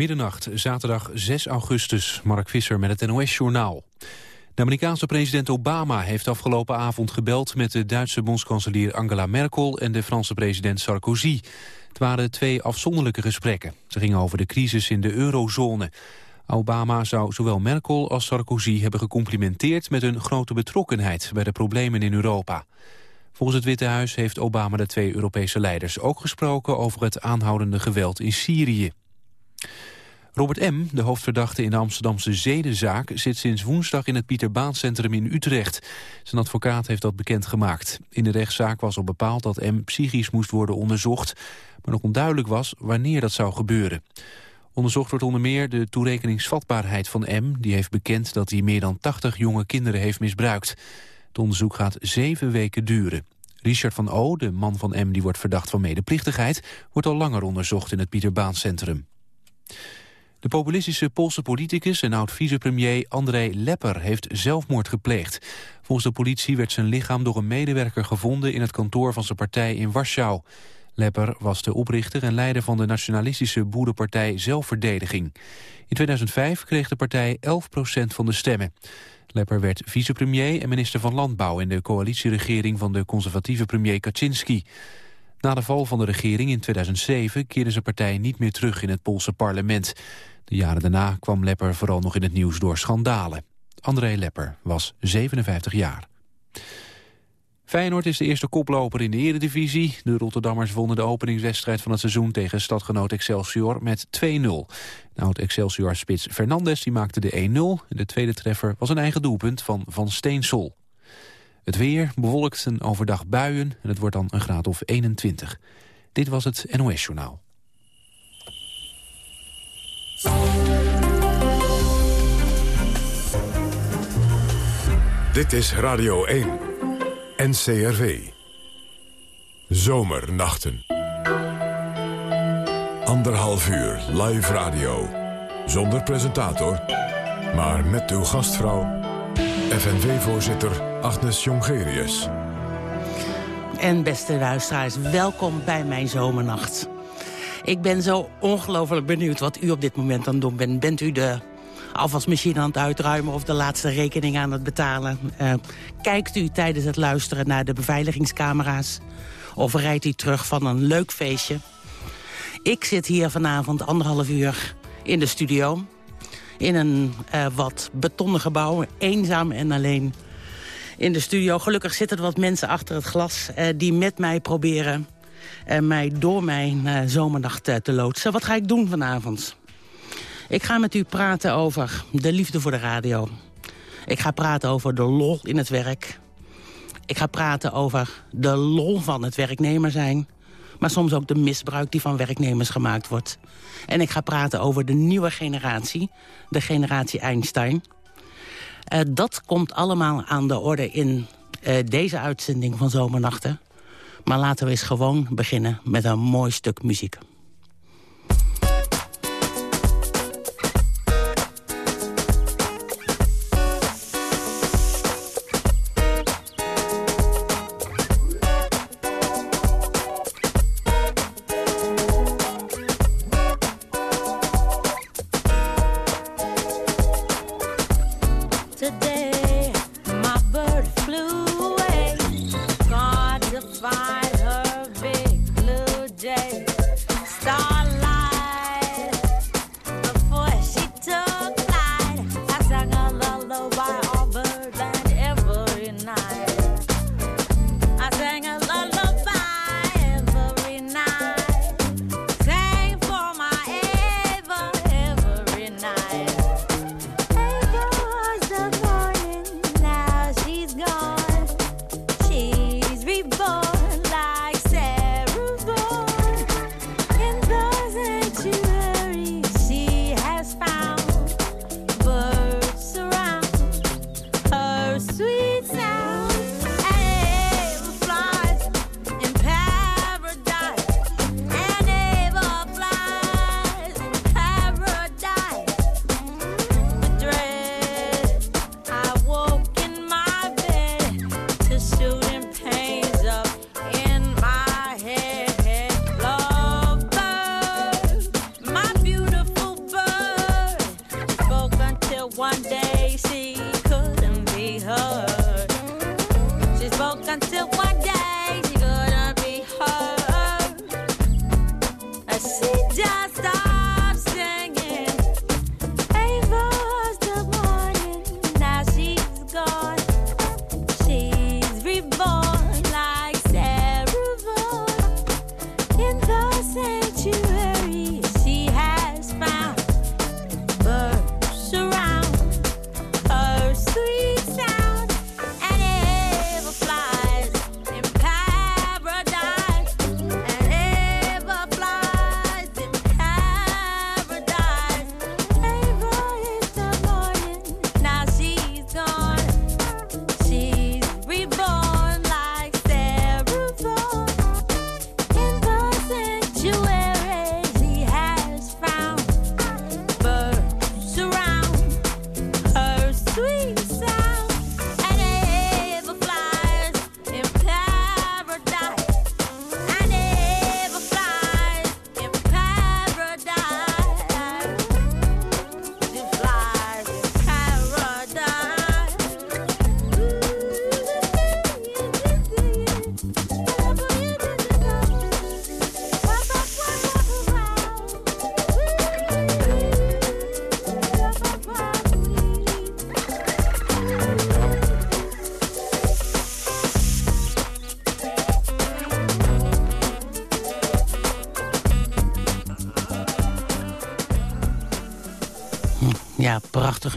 Middernacht, zaterdag 6 augustus. Mark Visser met het NOS-journaal. De Amerikaanse president Obama heeft afgelopen avond gebeld... met de Duitse bondskanselier Angela Merkel en de Franse president Sarkozy. Het waren twee afzonderlijke gesprekken. Ze gingen over de crisis in de eurozone. Obama zou zowel Merkel als Sarkozy hebben gecomplimenteerd... met hun grote betrokkenheid bij de problemen in Europa. Volgens het Witte Huis heeft Obama de twee Europese leiders ook gesproken... over het aanhoudende geweld in Syrië. Robert M., de hoofdverdachte in de Amsterdamse zedenzaak... zit sinds woensdag in het Pieter Centrum in Utrecht. Zijn advocaat heeft dat bekendgemaakt. In de rechtszaak was al bepaald dat M. psychisch moest worden onderzocht... maar nog onduidelijk was wanneer dat zou gebeuren. Onderzocht wordt onder meer de toerekeningsvatbaarheid van M. Die heeft bekend dat hij meer dan 80 jonge kinderen heeft misbruikt. Het onderzoek gaat zeven weken duren. Richard van O., de man van M die wordt verdacht van medeplichtigheid... wordt al langer onderzocht in het Pieter Baan Centrum. De populistische Poolse politicus en oud-vicepremier André Lepper heeft zelfmoord gepleegd. Volgens de politie werd zijn lichaam door een medewerker gevonden in het kantoor van zijn partij in Warschau. Lepper was de oprichter en leider van de nationalistische boerenpartij Zelfverdediging. In 2005 kreeg de partij 11% van de stemmen. Lepper werd vicepremier en minister van Landbouw in de coalitieregering van de conservatieve premier Kaczynski. Na de val van de regering in 2007 keerde zijn partij niet meer terug in het Poolse parlement. De jaren daarna kwam Lepper vooral nog in het nieuws door schandalen. André Lepper was 57 jaar. Feyenoord is de eerste koploper in de eredivisie. De Rotterdammers wonnen de openingswedstrijd van het seizoen tegen stadgenoot Excelsior met 2-0. Nou, Excelsior-spits Fernandes die maakte de 1-0. De tweede treffer was een eigen doelpunt van Van Steensel. Het weer bewolkt een overdag buien en het wordt dan een graad of 21. Dit was het NOS Journaal. Dit is Radio 1. NCRV. Zomernachten. Anderhalf uur live radio. Zonder presentator, maar met uw gastvrouw... FNV-voorzitter Agnes Jongerius. En beste luisteraars, welkom bij mijn zomernacht. Ik ben zo ongelooflijk benieuwd wat u op dit moment aan het doen bent. Bent u de afwasmachine aan het uitruimen of de laatste rekening aan het betalen? Uh, kijkt u tijdens het luisteren naar de beveiligingscamera's? Of rijdt u terug van een leuk feestje? Ik zit hier vanavond anderhalf uur in de studio. In een uh, wat betonnen gebouw, eenzaam en alleen in de studio. Gelukkig zitten er wat mensen achter het glas uh, die met mij proberen... Uh, mij door mijn zomernacht te loodsen. Wat ga ik doen vanavond? Ik ga met u praten over de liefde voor de radio. Ik ga praten over de lol in het werk. Ik ga praten over de lol van het werknemer zijn. Maar soms ook de misbruik die van werknemers gemaakt wordt. En ik ga praten over de nieuwe generatie. De generatie Einstein. Uh, dat komt allemaal aan de orde in uh, deze uitzending van Zomernachten. Maar laten we eens gewoon beginnen met een mooi stuk muziek.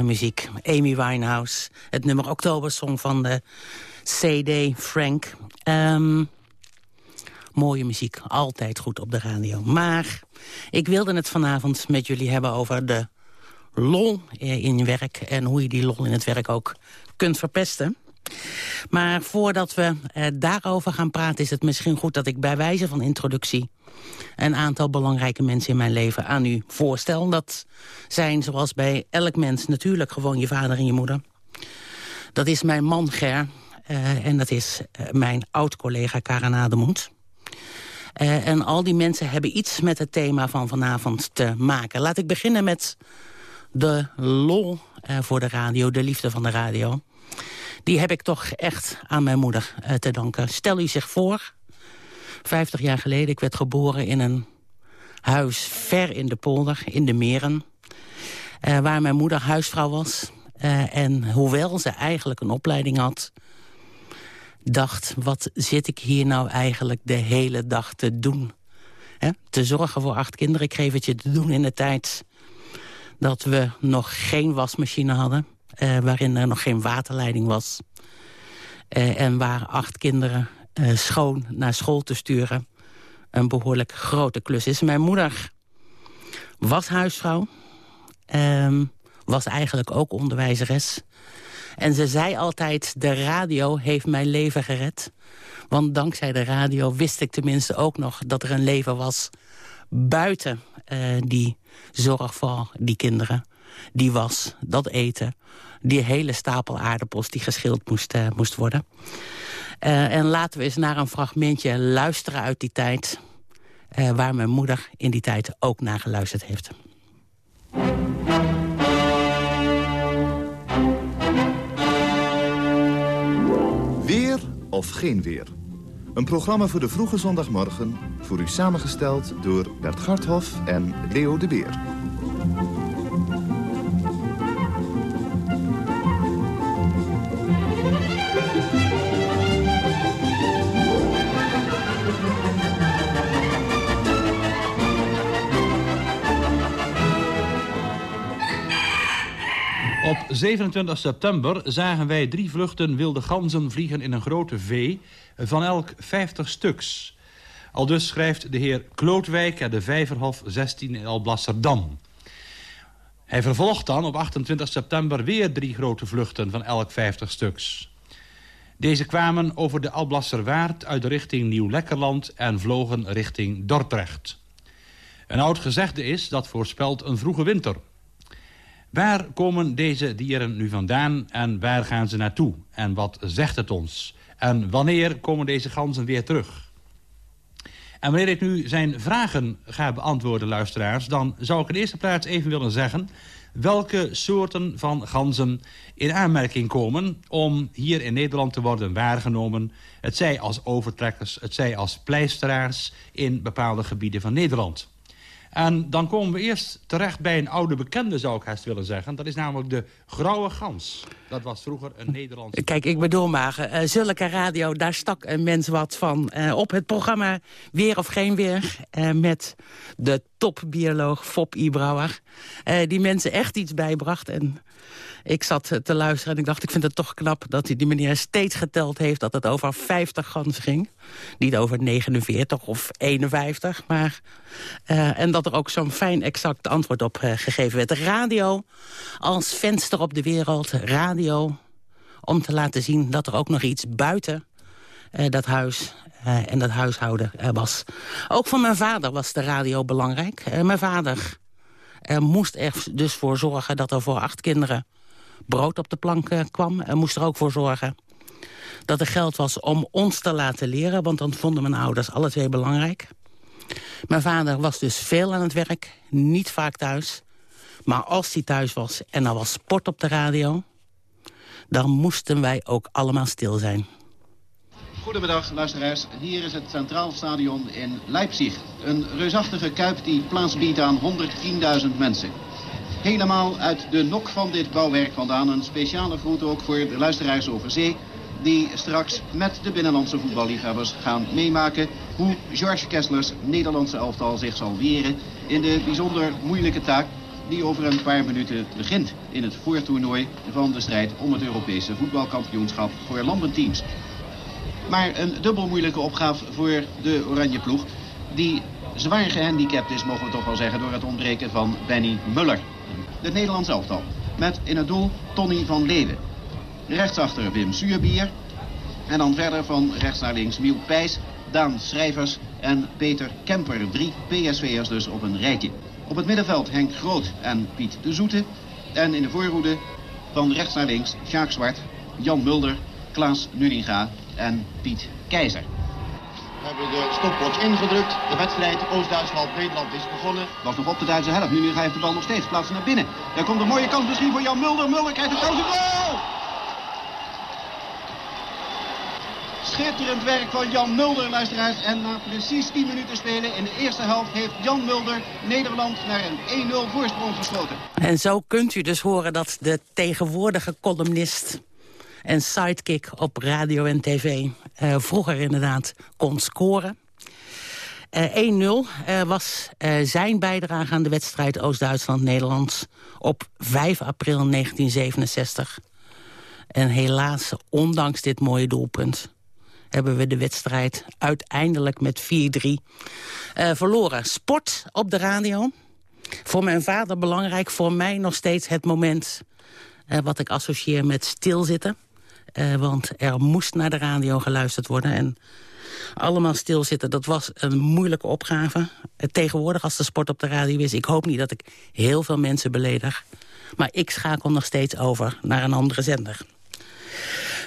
Muziek. Amy Winehouse. Het nummer Oktobersong van de CD Frank. Ehm, mooie muziek. Altijd goed op de radio. Maar ik wilde het vanavond met jullie hebben over de lol in werk... en hoe je die lol in het werk ook kunt verpesten. Maar voordat we eh, daarover gaan praten... is het misschien goed dat ik bij wijze van introductie... een aantal belangrijke mensen in mijn leven aan u voorstel. Dat zijn, zoals bij elk mens, natuurlijk gewoon je vader en je moeder. Dat is mijn man Ger eh, en dat is eh, mijn oud-collega Karen Ademoet. Eh, en al die mensen hebben iets met het thema van vanavond te maken. Laat ik beginnen met de lol eh, voor de radio, de liefde van de radio. Die heb ik toch echt aan mijn moeder eh, te danken. Stel u zich voor, 50 jaar geleden, ik werd geboren in een huis ver in de polder, in de meren. eh, waar mijn moeder huisvrouw was. Eh, en hoewel ze eigenlijk een opleiding had... dacht, wat zit ik hier nou eigenlijk de hele dag te doen? Te zorgen voor acht kinderen. Ik geef het je te doen in de tijd dat we nog geen wasmachine hadden. Eh, waarin er nog geen waterleiding was. Eh, en waar acht kinderen eh, schoon naar school te sturen... een behoorlijk grote klus is. Mijn moeder was huisvrouw. ehm, was eigenlijk ook onderwijzeres. En ze zei altijd, de radio heeft mijn leven gered. Want dankzij de radio wist ik tenminste ook nog... dat er een leven was buiten die zorg voor die kinderen. Die was, dat eten, die hele stapel aardappels... die geschild moest, eh, moest worden. Eh, en laten we eens naar een fragmentje luisteren uit die tijd... eh, waar mijn moeder in die tijd ook naar geluisterd heeft. Weer of geen weer? Een programma voor de vroege zondagmorgen... voor u samengesteld door Bert Garthof en Leo de Beer. Op 27 september zagen wij drie vluchten wilde ganzen vliegen in een grote V, van elk 50 stuks. Al dus schrijft de heer Klootwijk aan de Vijverhof 16 in Alblasserdam. Hij vervolgt dan op 28 september weer drie grote vluchten van elk 50 stuks. Deze kwamen over de Alblasserwaard uit de richting Nieuw-Lekkerland en vlogen richting Dordrecht. Een oud gezegde is dat voorspelt een vroege winter. Waar komen deze dieren nu vandaan en waar gaan ze naartoe? En wat zegt het ons? En wanneer komen deze ganzen weer terug? En wanneer ik nu zijn vragen ga beantwoorden, luisteraars... dan zou ik in eerste plaats even willen zeggen... welke soorten van ganzen in aanmerking komen... om hier in Nederland te worden waargenomen. Het zij als overtrekkers, het zij als pleisteraars... in bepaalde gebieden van Nederland. En dan komen we eerst terecht bij een oude bekende, zou ik haast willen zeggen. Dat is namelijk de grauwe gans. Dat was vroeger een Nederlandse... Kijk, ik bedoel maar, eh, zulke radio, daar stak een mens wat van. Eh, op het programma Weer of Geen Weer, eh, met de topbioloog Fop Ibrouwer. die mensen echt iets bijbracht. En ik zat eh, te luisteren en ik dacht, ik vind het toch knap... dat hij die meneer steeds geteld heeft dat het over 50 ganzen ging. Niet over 49 of 51, maar... eh, en dat er ook zo'n fijn exact antwoord op eh, gegeven werd. Radio als venster op de wereld, radio om te laten zien dat er ook nog iets buiten dat huis en dat huishouden was. Ook voor mijn vader was de radio belangrijk. Mijn vader moest er dus voor zorgen dat er voor acht kinderen brood op de plank eh, kwam. En moest er ook voor zorgen dat er geld was om ons te laten leren. Want dan vonden mijn ouders alle twee belangrijk. Mijn vader was dus veel aan het werk, niet vaak thuis. Maar als hij thuis was en er was sport op de radio... dan moesten wij ook allemaal stil zijn. Goedemiddag luisteraars, hier is het Centraal Stadion in Leipzig. Een reusachtige kuip die plaats biedt aan 110.000 mensen. Helemaal uit de nok van dit bouwwerk vandaan een speciale groet ook voor de luisteraars over zee... die straks met de binnenlandse voetballiefhebbers gaan meemaken... hoe George Kesslers Nederlandse elftal zich zal weren in de bijzonder moeilijke taak die over een paar minuten begint in het voortoernooi van de strijd om het Europese voetbalkampioenschap voor landenteams. Maar een dubbel moeilijke opgave voor de Oranje ploeg. Die zwaar gehandicapt is, mogen we toch wel zeggen, door het ontbreken van Benny Muller. Het Nederlands elftal. Met in het doel Tony van Leeuwen. Rechtsachter Wim Suurbier. En dan verder van rechts naar links Miel Pijs, Daan Schrijvers en Peter Kemper. Drie PSV'ers dus op een rijtje. Op het middenveld Henk Groot en Piet de Zoete. En in de voorhoede van rechts naar links Sjaak Zwart, Jan Mulder, Klaas Nuninga en Piet Keizer. We hebben de stopwatch ingedrukt. De wedstrijd Oost-Duitsland-Nederland is begonnen. Was nog op de Duitse helft. Nu, nu heeft de bal nog steeds plaatsen naar binnen. Er komt een mooie kans misschien voor Jan Mulder. Mulder krijgt een kans. Goal! Schitterend werk van Jan Mulder, luisteraars. En na precies 10 minuten spelen in de eerste helft heeft Jan Mulder Nederland naar een 1-0 voorsprong geschoten. En zo kunt u dus horen dat de tegenwoordige columnist en sidekick op radio en tv... eh, vroeger inderdaad kon scoren. Eh, 1-0 eh, was eh, zijn bijdrage aan de wedstrijd Oost-Duitsland-Nederland... op 5 april 1967. En helaas, ondanks dit mooie doelpunt... hebben we de wedstrijd uiteindelijk met 4-3 eh, verloren. Sport op de radio. Voor mijn vader belangrijk, voor mij nog steeds het moment... eh, wat ik associeer met stilzitten. Eh, want er moest naar de radio geluisterd worden. En allemaal stilzitten, dat was een moeilijke opgave. Eh, tegenwoordig als de sport op de radio is... ik hoop niet dat ik heel veel mensen beledig... maar ik schakel nog steeds over naar een andere zender.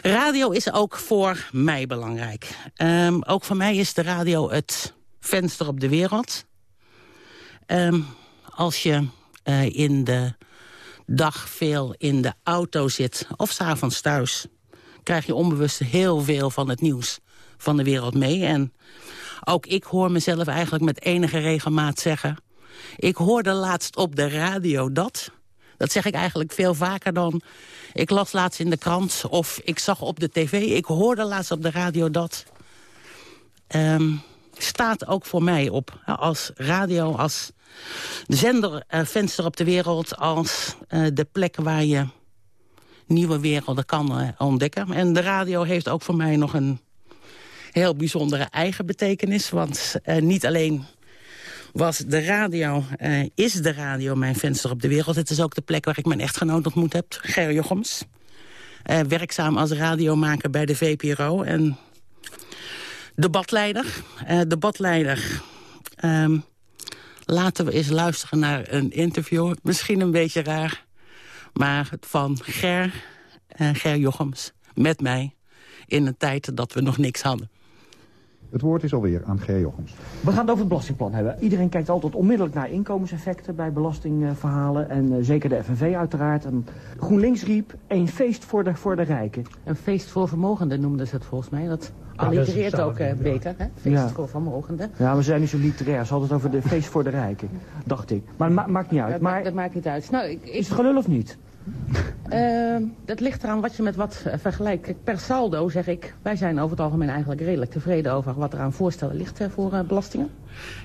Radio is ook voor mij belangrijk. Ehm, ook voor mij is de radio het venster op de wereld. Ehm, als je eh, in de dag veel in de auto zit of s'avonds thuis... krijg je onbewust heel veel van het nieuws van de wereld mee. En ook ik hoor mezelf eigenlijk met enige regelmaat zeggen... ik hoorde laatst op de radio dat... Dat zeg ik eigenlijk veel vaker dan... ik las laatst in de krant of ik zag op de tv... ik hoorde laatst op de radio dat... Ehm, staat ook voor mij op. Als radio, als zender, eh, venster op de wereld... als eh, de plek waar je nieuwe werelden kan eh, ontdekken. En de radio heeft ook voor mij nog een heel bijzondere eigen betekenis. Want eh, niet alleen was de radio, eh, is de radio mijn venster op de wereld. Het is ook de plek waar ik mijn echtgenoot ontmoet heb, Ger Jochems. Werkzaam als radiomaker bij de VPRO. En debatleider. Debatleider. Ehm, laten we eens luisteren naar een interview. Misschien een beetje raar. Maar van Ger, eh, Ger Jochems met mij. In een tijd dat we nog niks hadden. Het woord is alweer aan Ger Jochems. We gaan het over het belastingplan hebben. Iedereen kijkt altijd onmiddellijk naar inkomenseffecten bij belastingverhalen. En eh, zeker de FNV uiteraard. En GroenLinks riep, een feest voor de, voor de rijken. Een feest voor vermogenden noemden ze het volgens mij. Dat allitereert ook eh, ja. beter, hè? Feest Ja. voor vermogenden. Ja, we zijn niet zo literair. Ze hadden het over de feest voor de rijken. Dacht ik. Maar het ma- maakt niet uit. Dat, Maar maakt, dat maakt niet uit. Nou, ik, ik, is het gelul of niet? Ehm, dat ligt eraan wat je met wat eh, vergelijkt. Per saldo zeg ik, wij zijn over het algemeen eigenlijk redelijk tevreden over wat er aan voorstellen ligt eh, voor eh, belastingen.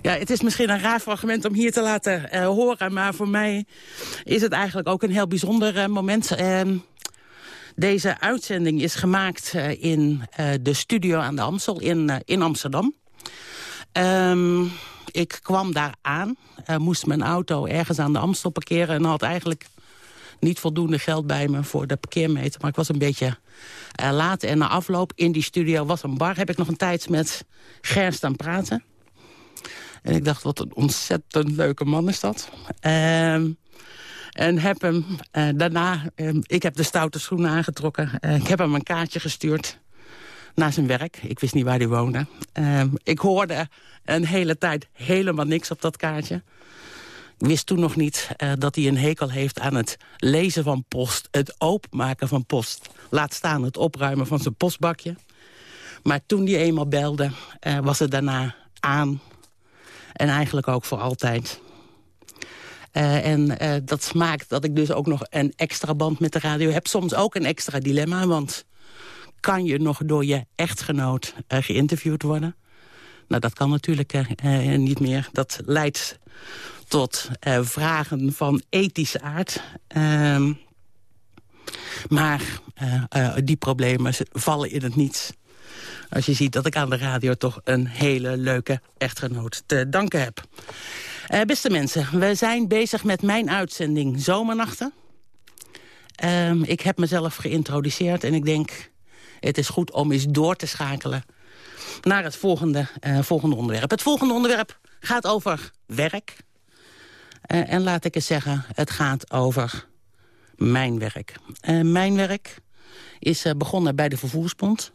Ja, het is misschien een raar fragment om hier te laten horen, maar voor mij is het eigenlijk ook een heel bijzonder moment. Ehm, deze uitzending is gemaakt in de studio aan de Amstel in, in Amsterdam. Ehm, ik kwam daar aan, moest mijn auto ergens aan de Amstel parkeren... en had eigenlijk niet voldoende geld bij me voor de parkeermeter. Maar ik was een beetje eh, laat. En na afloop in die studio was een bar. Heb ik nog een tijd met Ger staan praten. En ik dacht, wat een ontzettend leuke man is dat. Ehm, en heb hem eh, daarna... ehm, ik heb de stoute schoenen aangetrokken. Eh, ik heb hem een kaartje gestuurd naar zijn werk. Ik wist niet waar hij woonde. Ehm, ik hoorde een hele tijd helemaal niks op dat kaartje. Wist toen nog niet eh, dat hij een hekel heeft aan het lezen van post... het openmaken van post. Laat staan het opruimen van zijn postbakje. Maar toen hij eenmaal belde, eh, was het daarna aan. En eigenlijk ook voor altijd. Eh, en dat maakt dat ik dus ook nog een extra band met de radio heb. Soms ook een extra dilemma, want kan je nog door je echtgenoot geïnterviewd worden? Nou, dat kan natuurlijk niet meer. Dat leidt tot eh, vragen van ethische aard. Ehm, maar eh, eh, die problemen vallen in het niets. Als je ziet dat ik aan de radio toch een hele leuke echtgenoot te danken heb. Beste mensen, we zijn bezig met mijn uitzending Zomernachten. Ehm, ik heb mezelf geïntroduceerd en ik denk... het is goed om eens door te schakelen naar het volgende, volgende onderwerp. Het volgende onderwerp gaat over werk. Eh, en laat ik eens zeggen, het gaat over mijn werk. Eh, mijn werk is eh, begonnen bij de Vervoersbond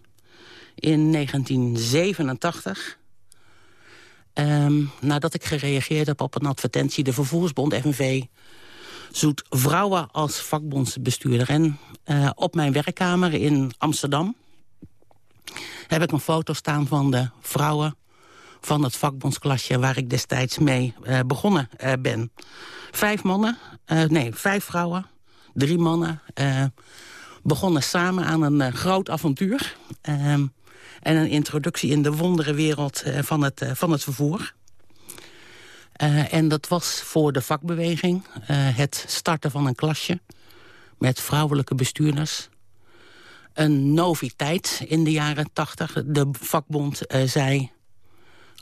in 1987. Ehm, nadat ik gereageerd heb op een advertentie... de Vervoersbond FNV zoekt vrouwen als vakbondsbestuurder. En op mijn werkkamer in Amsterdam heb ik een foto staan van de vrouwen van het vakbondsklasje waar ik destijds mee eh, begonnen eh, ben. Vijf mannen, eh, nee, vijf vrouwen, drie mannen, begonnen samen aan een groot avontuur. Ehm, en een introductie in de wonderenwereld van, het, van het vervoer. En dat was voor de vakbeweging het starten van een klasje met vrouwelijke bestuurders een noviteit in de jaren tachtig. De vakbond zei,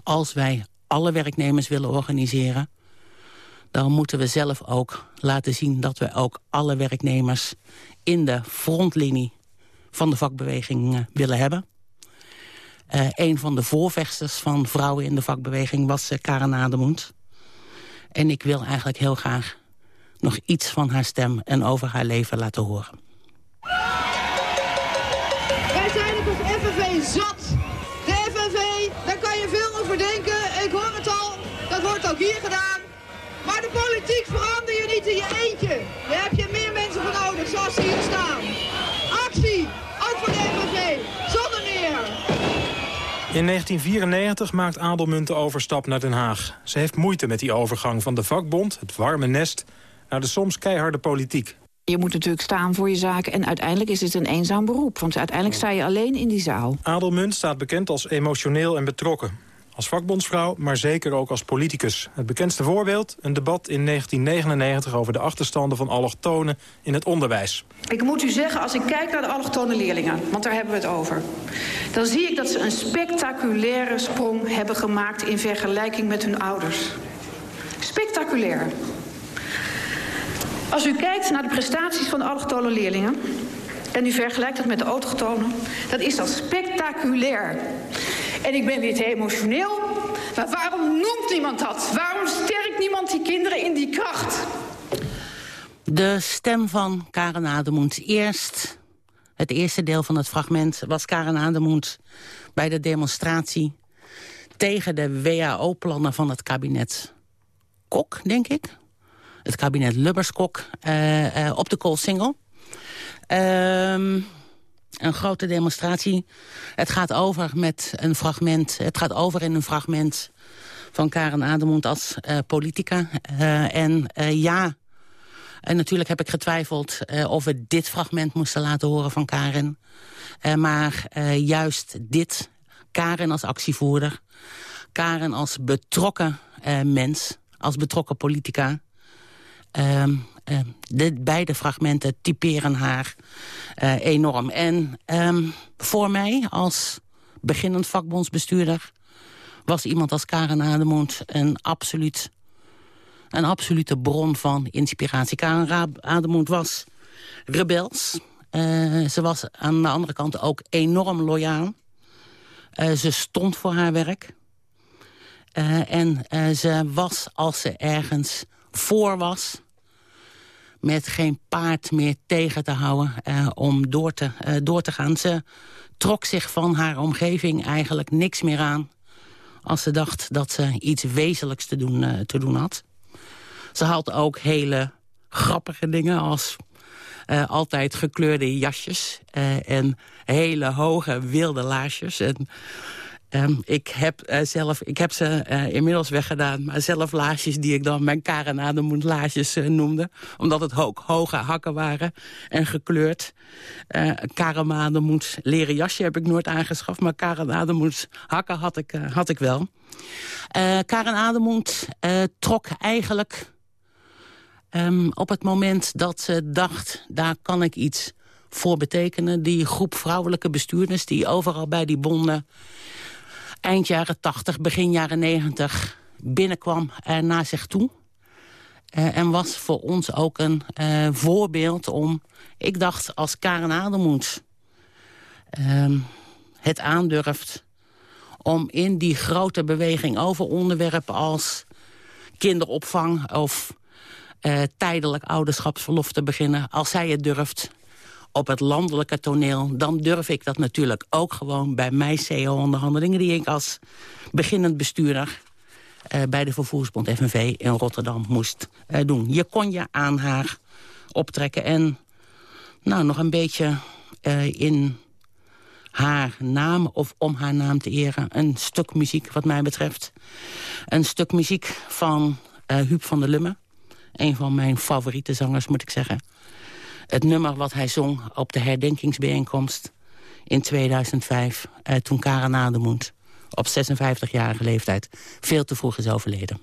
als wij alle werknemers willen organiseren... dan moeten we zelf ook laten zien dat we ook alle werknemers... in de frontlinie van de vakbeweging eh, willen hebben. Eh, een van de voorvechters van vrouwen in de vakbeweging was uh, Karen Ademoend. En ik wil eigenlijk heel graag nog iets van haar stem en over haar leven laten horen. Wij zijn het als FNV zat. Ook hier gedaan. Maar de politiek verander je niet in je eentje. Daar heb je meer mensen voor nodig, zoals ze hier staan. Actie, ook voor de FNV, zonder meer. In 1994 maakt Adelmunt de overstap naar Den Haag. Ze heeft moeite met die overgang van de vakbond, het warme nest... naar de soms keiharde politiek. Je moet natuurlijk staan voor je zaken en uiteindelijk is het een eenzaam beroep. Want uiteindelijk sta je alleen in die zaal. Adelmunt staat bekend als emotioneel en betrokken. Als vakbondsvrouw, maar zeker ook als politicus. Het bekendste voorbeeld, een debat in 1999 over de achterstanden van allochtonen in het onderwijs. Ik moet u zeggen, als ik kijk naar de allochtone leerlingen, want daar hebben we het over... dan zie ik dat ze een spectaculaire sprong hebben gemaakt in vergelijking met hun ouders. Spectaculair. Als u kijkt naar de prestaties van allochtone leerlingen... en u vergelijkt dat met de autochtonen, dan is dat spectaculair. En ik ben weer te emotioneel. Maar waarom noemt niemand dat? Waarom sterkt niemand die kinderen in die kracht? De stem van Karen Ademoend. Eerst, het eerste deel van het fragment was Karen Ademoend bij de demonstratie tegen de WHO-plannen van het kabinet Kok, denk ik. Het kabinet Lubbers-Kok eh, eh, op de Koolsingel. Ehm een grote demonstratie. Het gaat over met een fragment. Het gaat over in een fragment van Karen Ademoend als eh, politica. Eh, en eh, ja, en natuurlijk heb ik getwijfeld of we dit fragment moesten laten horen van Karen. Maar juist dit, Karen als actievoerder... Karen als betrokken mens, als betrokken politica... Ehm, eh, de beide fragmenten typeren haar eh, enorm. En ehm, voor mij als beginnend vakbondsbestuurder... was iemand als Karen Ademoend een absoluut een absolute bron van inspiratie. Karen Ademoend was rebels. Eh, ze was aan de andere kant ook enorm loyaal. Eh, ze stond voor haar werk. Eh, en eh, ze was, als ze ergens voor was... met geen paard meer tegen te houden eh, om door te, eh, door te gaan. Ze trok zich van haar omgeving eigenlijk niks meer aan... als ze dacht dat ze iets wezenlijks te doen, eh, te doen had. Ze had ook hele grappige dingen als altijd gekleurde jasjes en hele hoge wilde laarsjes. En, ehm, ik, heb, eh, zelf, ik heb ze eh, inmiddels weggedaan, maar zelf laarsjes die ik dan mijn Karen Ademoed laarsjes eh, noemde. Omdat het ook hoge hakken waren en gekleurd. Eh Karen Ademoed leren jasje heb ik nooit aangeschaft, maar Karen Ademoed hakken had ik, had ik wel. Karen Ademoed trok eigenlijk Ehm, op het moment dat ze dacht, daar kan ik iets voor betekenen. Die groep vrouwelijke bestuurders die overal bij die bonden... eind jaren 80, begin jaren 90 binnenkwam eh, naar zich toe. Eh, en was voor ons ook een eh, voorbeeld om... Ik dacht, als Karen Ademoed ehm, het aandurft... om in die grote beweging over onderwerpen als kinderopvang... of eh, tijdelijk ouderschapsverlof te beginnen. Als zij het durft op het landelijke toneel... dan durf ik dat natuurlijk ook gewoon bij mijn CEO-onderhandelingen... die ik als beginnend bestuurder eh, bij de Vervoersbond FNV in Rotterdam moest eh, doen. Je kon je aan haar optrekken en nou, nog een beetje eh, in haar naam of om haar naam te eren. Een stuk muziek wat mij betreft. Een stuk muziek van Huub van der Lumme. Een van mijn favoriete zangers, moet ik zeggen. Het nummer wat hij zong op de herdenkingsbijeenkomst in 2005... Eh, toen Karen Ademoed op 56-jarige leeftijd veel te vroeg is overleden.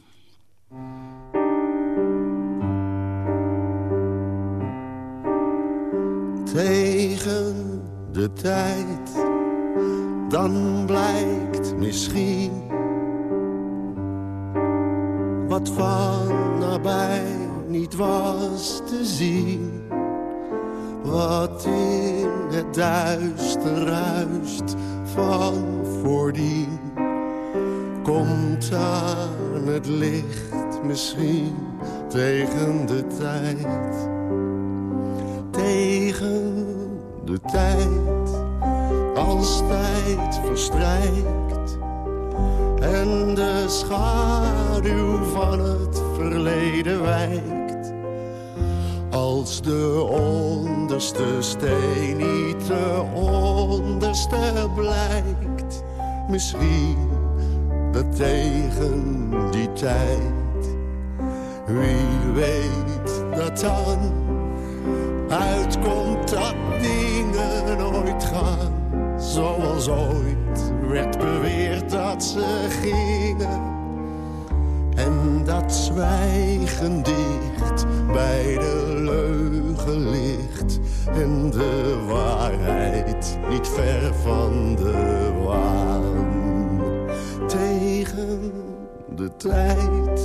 tegen de tijd, dan blijkt misschien wat van nabij niet was te zien. Wat in het duister ruist van voordien, komt aan het licht misschien tegen de tijd tegen de tijd als tijd verstrijkt en de schaduw van het verleden wijkt. Als de onderste steen niet de onderste blijkt, misschien dat tegen die tijd, wie weet dat dan uitkomt dat dingen nooit gaan zoals ooit werd beweerd dat ze gingen. En dat zwijgen dicht bij de leugen ligt en de waarheid niet ver van de waan. Tegen de tijd,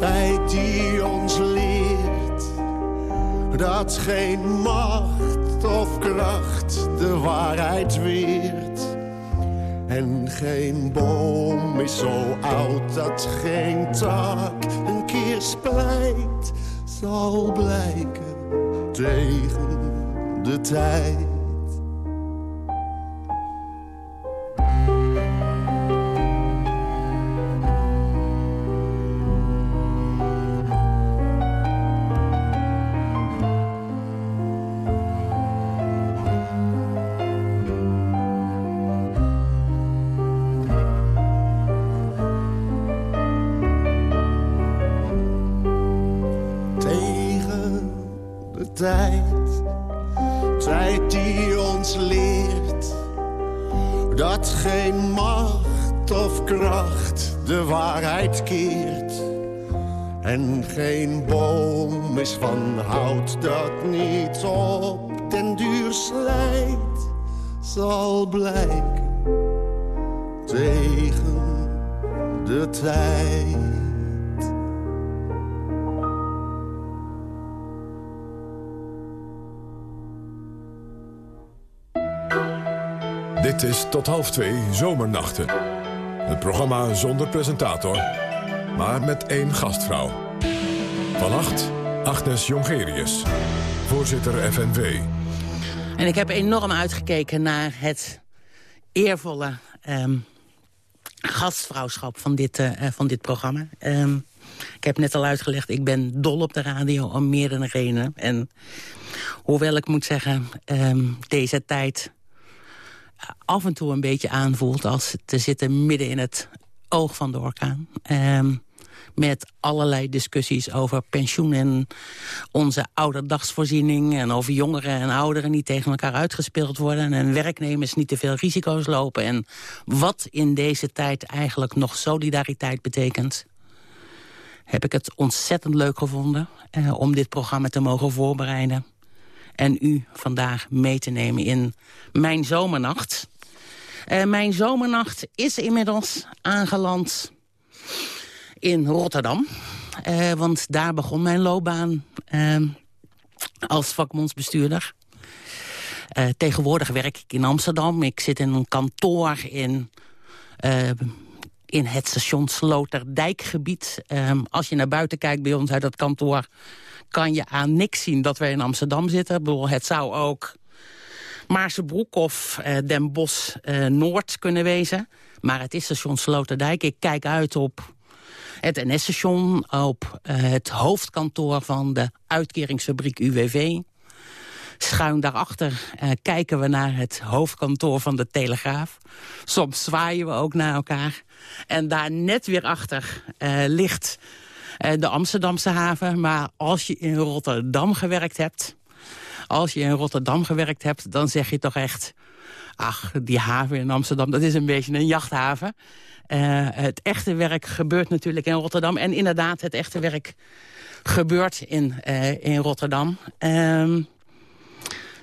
tijd die ons leert dat geen macht of kracht de waarheid weert. En geen boom is zo oud dat geen tak een keer splijt, zal blijken tegen de tijd. tijd. Half twee Zomernachten. Het programma zonder presentator, maar met één gastvrouw. Vannacht Agnes Jongerius, voorzitter FNV. En ik heb enorm uitgekeken naar het eervolle ehm, gastvrouwschap van dit, eh, eh, van dit programma. Ehm, ik heb net al uitgelegd, ik ben dol op de radio om meerdere redenen. En hoewel ik moet zeggen, ehm, deze tijd af en toe een beetje aanvoelt... als te zitten midden in het oog van de orkaan. Ehm, met allerlei discussies over pensioen en onze ouderdagsvoorziening... en over jongeren en ouderen die tegen elkaar uitgespeeld worden... en werknemers niet te veel risico's lopen... en wat in deze tijd eigenlijk nog solidariteit betekent... heb ik het ontzettend leuk gevonden eh, om dit programma te mogen voorbereiden en u vandaag mee te nemen in mijn zomernacht. Uh, mijn zomernacht is inmiddels aangeland in Rotterdam. Uh, want daar begon mijn loopbaan uh, als vakbondsbestuurder. tegenwoordig werk ik in Amsterdam. Ik zit in een kantoor in, in het station Sloterdijkgebied. Als je naar buiten kijkt bij ons uit dat kantoor kan je aan niks zien dat wij in Amsterdam zitten. Ik het zou ook Maarsebroek of eh, Den Bosch eh, Noord kunnen wezen. Maar het is station Sloterdijk. Ik kijk uit op het NS-station, op uh, het hoofdkantoor van de uitkeringsfabriek UWV. Schuin daarachter kijken we naar het hoofdkantoor van de Telegraaf. Soms zwaaien we ook naar elkaar. En daar net weer achter ligt de Amsterdamse haven. Maar als je in Rotterdam gewerkt hebt... als je in Rotterdam gewerkt hebt, dan zeg je toch echt... ach, die haven in Amsterdam, dat is een beetje een jachthaven. Uh, het echte werk gebeurt natuurlijk in Rotterdam. En inderdaad, het echte werk gebeurt in, uh, in Rotterdam. Uh,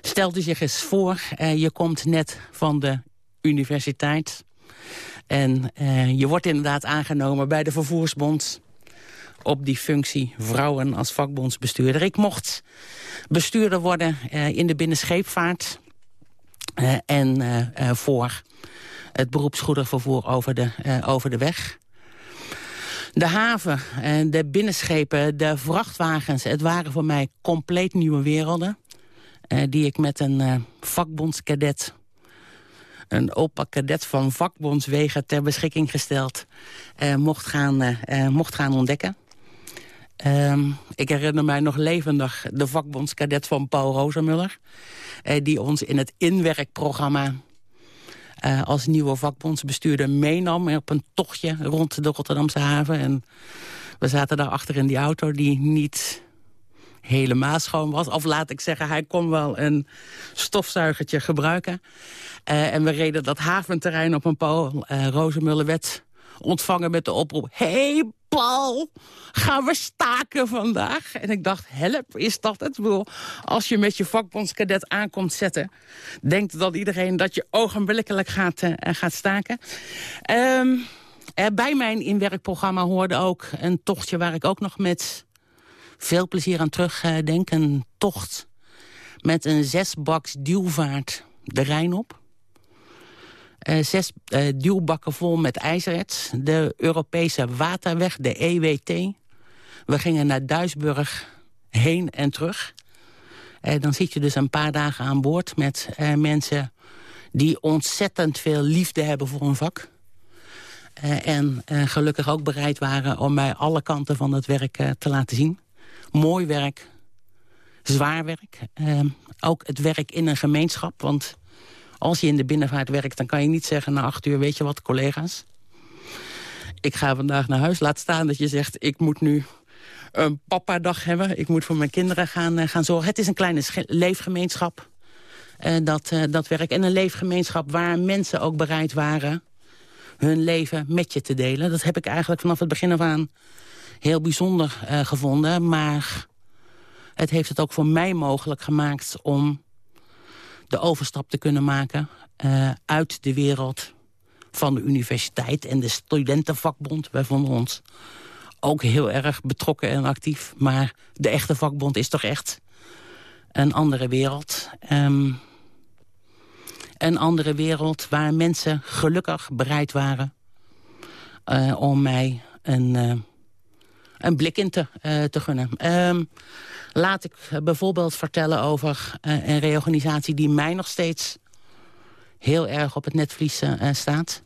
stelt u zich eens voor, je komt net van de universiteit... en je wordt inderdaad aangenomen bij de Vervoersbond op die functie vrouwen als vakbondsbestuurder. Ik mocht bestuurder worden uh, in de binnenscheepvaart uh, en uh, voor het beroepsgoederenvervoer over de, over de weg. De haven, de binnenschepen, de vrachtwagens, het waren voor mij compleet nieuwe werelden. die ik met een vakbondskadet een opa kadet van vakbondswegen ter beschikking gesteld... Mocht, gaan, mocht gaan ontdekken. Um, ik herinner mij nog levendig de vakbondskadet van Paul Rozemuller... Uh, die ons in het inwerkprogramma uh, als nieuwe vakbondsbestuurder meenam... op een tochtje rond de Rotterdamse haven. En we zaten daar achter in die auto die niet helemaal schoon was. Of laat ik zeggen, hij kon wel een stofzuigertje gebruiken. Uh, en we reden dat haventerrein op een Paul uh, Rozemuller ontvangen met de oproep... hey Paul, gaan we staken vandaag? En ik dacht, help, is dat het? Bedoel, als je met je vakbondskadet aankomt zetten... denkt dan iedereen dat je ogenblikkelijk gaat, uh, gaat staken. Um, uh, bij mijn inwerkprogramma hoorde ook een tochtje... waar ik ook nog met veel plezier aan terugdenk. Uh, een tocht met een zesbaks duwvaart de Rijn op. Uh, zes uh, duwbakken vol met ijzererts. De Europese Waterweg, de EWT. We gingen naar Duisburg heen en terug. Uh, dan zit je dus een paar dagen aan boord met mensen... die ontzettend veel liefde hebben voor hun vak. en gelukkig ook bereid waren om mij alle kanten van het werk te laten zien. Mooi werk, zwaar werk. ook het werk in een gemeenschap, want als je in de binnenvaart werkt, dan kan je niet zeggen... na acht uur, weet je wat, collega's? Ik ga vandaag naar huis. Laat staan dat je zegt, ik moet nu een papa-dag hebben. Ik moet voor mijn kinderen gaan, eh, gaan zorgen. Het is een kleine leefgemeenschap, eh, dat, eh, dat werk. En een leefgemeenschap waar mensen ook bereid waren... hun leven met je te delen. Dat heb ik eigenlijk vanaf het begin af aan heel bijzonder gevonden. Maar het heeft het ook voor mij mogelijk gemaakt om de overstap te kunnen maken... eh, uit de wereld van de universiteit en de studentenvakbond. Wij vonden ons ook heel erg betrokken en actief. Maar de echte vakbond is toch echt een andere wereld. Ehm, een andere wereld waar mensen gelukkig bereid waren... eh, om mij een, eh, een blik in te, eh, te gunnen. Ehm, laat ik bijvoorbeeld vertellen over eh, een reorganisatie... die mij nog steeds heel erg op het netvlies eh, staat.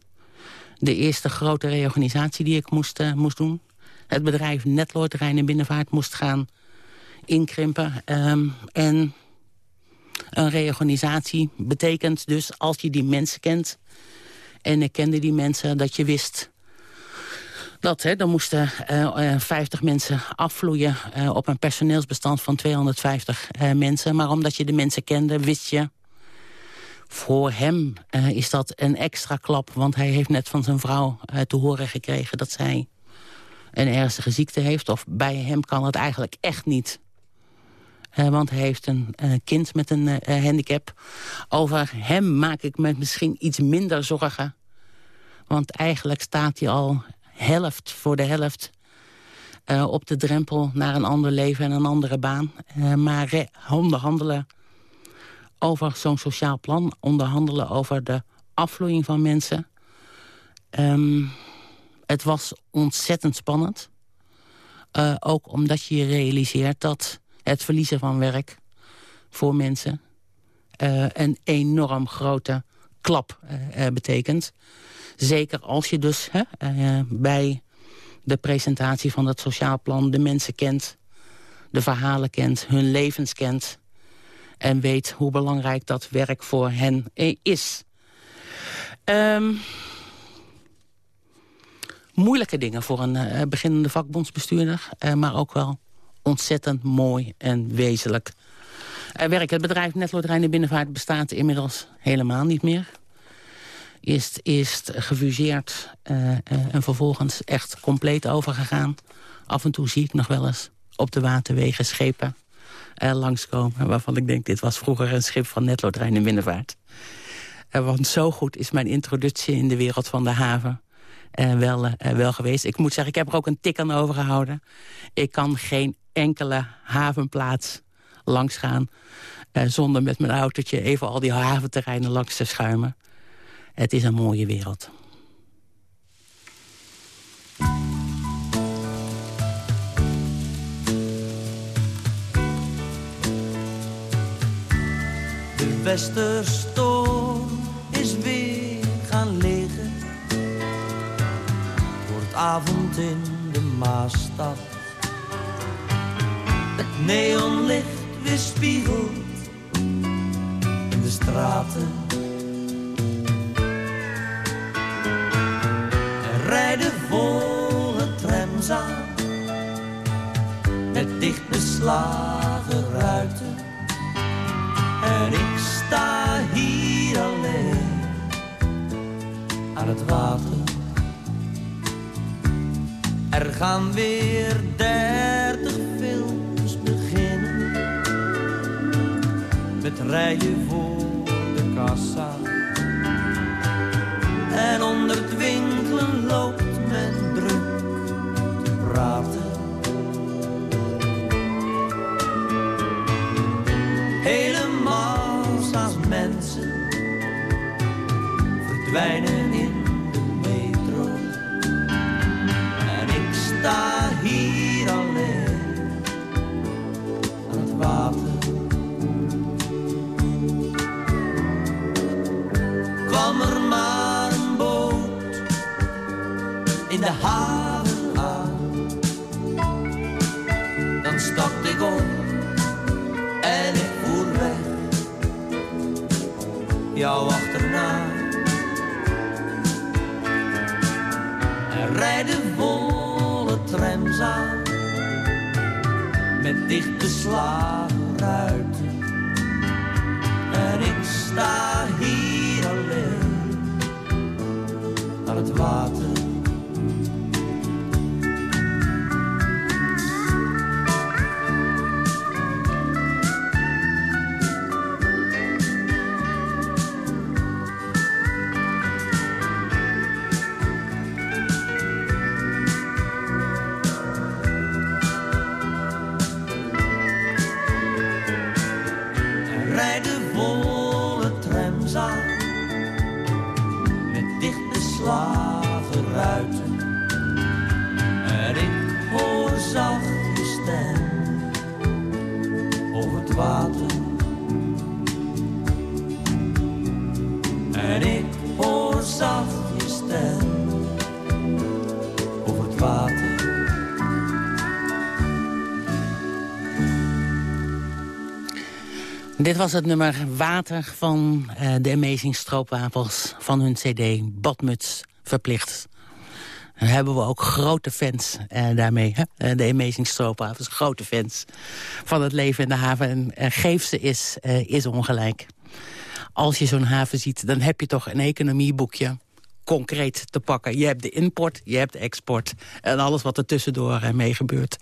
De eerste grote reorganisatie die ik moest, moest doen. Het bedrijf Netloord Rijn en Binnenvaart moest gaan inkrimpen. Ehm, en een reorganisatie betekent dus als je die mensen kent... en ik kende die mensen, dat je wist... dat hè, er moesten eh, eh, 50 mensen afvloeien eh, op een personeelsbestand van 250 eh, mensen. Maar omdat je de mensen kende, wist je... Voor hem eh, is dat een extra klap, want hij heeft net van zijn vrouw eh, te horen gekregen dat zij een ernstige ziekte heeft. Of bij hem kan het eigenlijk echt niet. Eh, want hij heeft een eh, kind met een eh, handicap. Over hem maak ik me misschien iets minder zorgen. Want eigenlijk staat hij al helft voor de helft... eh, op de drempel naar een ander leven en een andere baan. Eh, maar onderhandelen over zo'n sociaal plan. Onderhandelen over de afvloeiing van mensen. Ehm, het was ontzettend spannend. Eh, ook omdat je je realiseert dat het verliezen van werk voor mensen een enorm grote klap eh, eh, betekent. Zeker als je dus hè, eh, bij de presentatie van het sociaal plan de mensen kent, de verhalen kent, hun levens kent en weet hoe belangrijk dat werk voor hen is. Ehm moeilijke dingen voor een eh, beginnende vakbondsbestuurder. maar ook wel ontzettend mooi en wezenlijk werk. Het bedrijf Netloterij en Binnenvaart bestaat inmiddels helemaal niet meer. Eerst, gefuseerd eh, eh, en vervolgens echt compleet overgegaan. Af en toe zie ik nog wel eens op de waterwegen schepen eh, langskomen... waarvan ik denk, dit was vroeger een schip van Netloterij en Binnenvaart. Eh, want zo goed is mijn introductie in de wereld van de haven eh, wel, eh, wel geweest. Ik moet zeggen, ik heb er ook een tik aan overgehouden. Ik kan geen enkele havenplaats langs gaan... eh, zonder met mijn autootje even al die haventerreinen langs te schuimen. Het is een mooie wereld. De Westerstorm is weer gaan liggen. Het wordt avond in de Maastad. Het neonlicht weerspiegelt in de straten. Er rijden volle trams aan. Met dicht beslagen ruiten. En ik sta hier alleen aan het water. Er gaan weer dertig Met rijen voor de kassa. En onder het winkelen loopt men druk te praten. Helemaal als mensen verdwijnen in de metro. En ik sta de haven aan, dan stapte ik op en ik voer weg, jou achterna. Er rijden volle trams aan, met dichtbeslagen ruiten. En ik sta hier alleen aan het water. Dit was het nummer Water van eh, de Amazing Stroopwafels van hun cd Badmuts Verplicht. Dan hebben we ook grote fans eh, daarmee. Hè? Eh, de Amazing Stroopwafels, grote fans van het leven in de haven. En geef ze is, is ongelijk. Als je zo'n haven ziet, dan heb je toch een economieboekje concreet te pakken. Je hebt de import, je hebt de export en alles wat er tussendoor eh, mee gebeurt.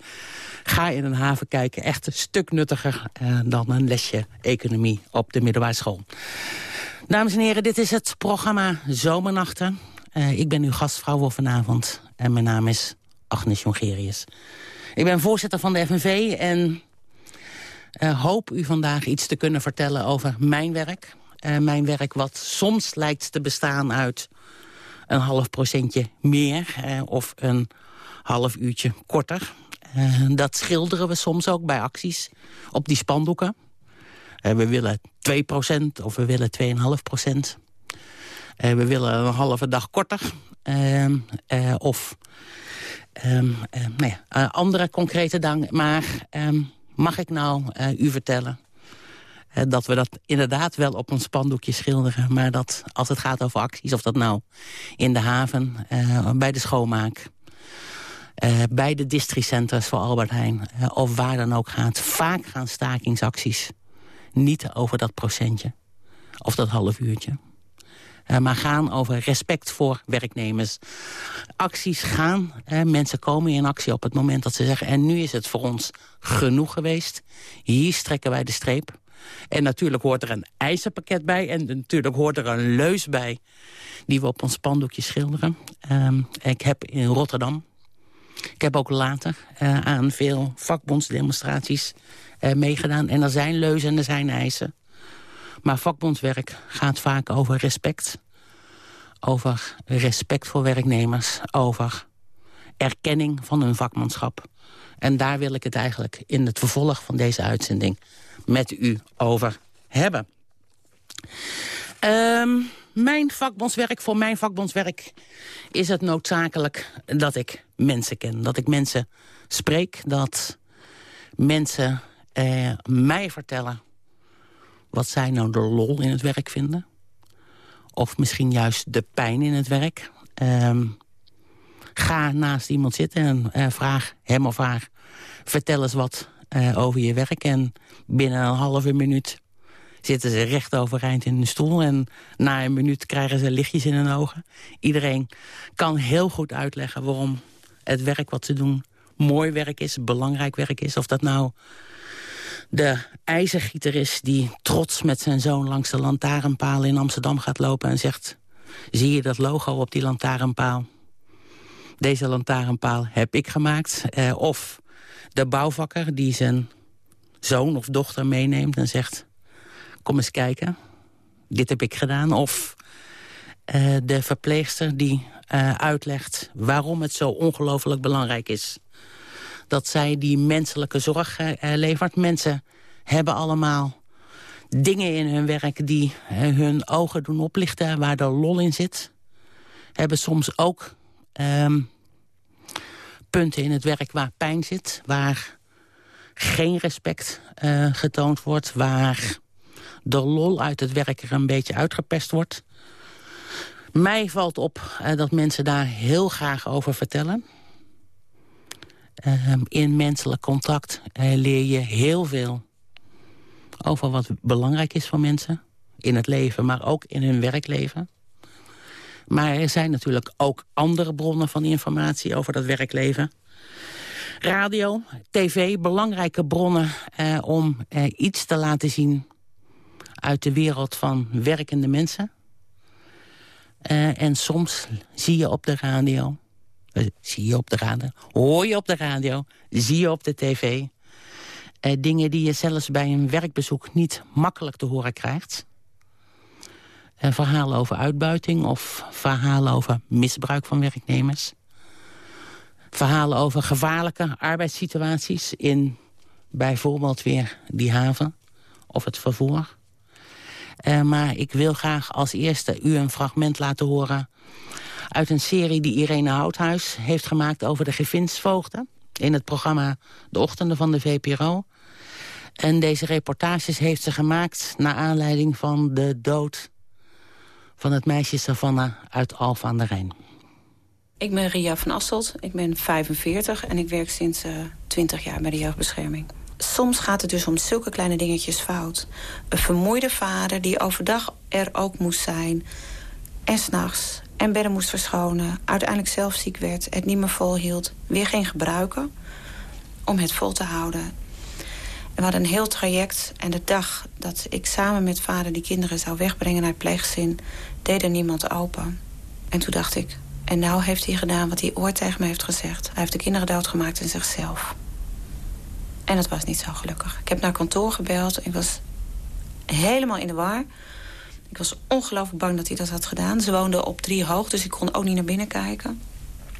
Ga in een haven kijken, echt een stuk nuttiger eh, dan een lesje economie op de middelbare school. Dames en heren, dit is het programma Zomernachten. Eh, ik ben uw gastvrouw voor vanavond en mijn naam is Agnes Jongerius. Ik ben voorzitter van de FNV en hoop u vandaag iets te kunnen vertellen over mijn werk. Mijn werk wat soms lijkt te bestaan uit een half procentje meer eh, of een half uurtje korter. Eh, dat schilderen we soms ook bij acties op die spandoeken. Eh, we willen 2% of we willen 2,5%. Eh, we willen een halve dag korter. Ehm, eh, of ehm, eh, nou andere concrete dank. Maar ehm, mag ik nou u vertellen dat we dat inderdaad wel op een spandoekje schilderen. Maar dat als het gaat over acties, of dat nou in de haven, eh, bij de schoonmaak... eh, bij de districenters voor Albert Heijn, eh, of waar dan ook gaat... vaak gaan stakingsacties niet over dat procentje of dat half uurtje. Maar gaan over respect voor werknemers. Acties gaan, eh, mensen komen in actie op het moment dat ze zeggen... en nu is het voor ons genoeg geweest. Hier strekken wij de streep. En natuurlijk hoort er een eisenpakket bij. En natuurlijk hoort er een leus bij die we op ons spandoekje schilderen. Ehm, ik heb in Rotterdam, ik heb ook later eh, aan veel vakbondsdemonstraties eh, meegedaan. En er zijn leuzen en er zijn eisen. Maar vakbondswerk gaat vaak over respect. Over respect voor werknemers. Over erkenning van hun vakmanschap. En daar wil ik het eigenlijk in het vervolg van deze uitzending met u over hebben. Ehm, mijn vakbondswerk, voor mijn vakbondswerk is het noodzakelijk dat ik mensen ken. Dat ik mensen spreek, dat mensen eh, mij vertellen wat zij nou de lol in het werk vinden. Of misschien juist de pijn in het werk. Ehm, ga naast iemand zitten en eh, vraag hem of haar... vertel eens wat eh, over je werk. En binnen een halve minuut zitten ze recht overeind in de stoel. En na een minuut krijgen ze lichtjes in hun ogen. Iedereen kan heel goed uitleggen waarom het werk wat ze doen... mooi werk is, belangrijk werk is. Of dat nou de ijzergieter is die trots met zijn zoon langs de lantaarnpaal in Amsterdam gaat lopen en zegt... zie je dat logo op die lantaarnpaal? Deze lantaarnpaal heb ik gemaakt. Eh, of de bouwvakker die zijn zoon of dochter meeneemt en zegt... kom eens kijken, dit heb ik gedaan. Of eh, de verpleegster die eh, uitlegt waarom het zo ongelooflijk belangrijk is dat zij die menselijke zorg eh, levert. Mensen hebben allemaal dingen in hun werk die hun ogen doen oplichten... waar de lol in zit. Hebben soms ook ehm, punten in het werk waar pijn zit... waar geen respect eh, getoond wordt... waar de lol uit het werk er een beetje uitgepest wordt. Mij valt op eh, dat mensen daar heel graag over vertellen... Ehm, in menselijk contact eh, leer je heel veel over wat belangrijk is voor mensen. In het leven, maar ook in hun werkleven. Maar er zijn natuurlijk ook andere bronnen van informatie over dat werkleven. Radio, tv, belangrijke bronnen eh, om eh, iets te laten zien uit de wereld van werkende mensen. Eh, en soms zie je op de radio, eh, zie je op de radio, hoor je op de radio, zie je op de tv... eh, dingen die je zelfs bij een werkbezoek niet makkelijk te horen krijgt. Eh, verhalen over uitbuiting of verhalen over misbruik van werknemers. Verhalen over gevaarlijke arbeidssituaties in bijvoorbeeld weer die haven of het vervoer. Eh, maar ik wil graag als eerste u een fragment laten horen... uit een serie die Irene Houthuis heeft gemaakt over de gevinsvoogden... in het programma De Ochtenden van de VPRO. En deze reportages heeft ze gemaakt... naar aanleiding van de dood van het meisje Savannah uit Alphen aan de Rijn. Ik ben Ria van Asselt, ik ben 45 en ik werk sinds uh, 20 jaar bij de jeugdbescherming. Soms gaat het dus om zulke kleine dingetjes fout. Een vermoeide vader die overdag er ook moest zijn... en s'nachts en bedden moest verschonen... uiteindelijk zelf ziek werd, het niet meer volhield... weer ging gebruiken om het vol te houden. We hadden een heel traject en de dag dat ik samen met vader... die kinderen zou wegbrengen naar het pleegzin... deed er niemand open. En toen dacht ik, en nou heeft hij gedaan wat hij ooit tegen me heeft gezegd. Hij heeft de kinderen doodgemaakt en zichzelf. En dat was niet zo gelukkig. Ik heb naar kantoor gebeld. Ik was helemaal in de war. Ik was ongelooflijk bang dat hij dat had gedaan. Ze woonden op drie hoog, dus ik kon ook niet naar binnen kijken.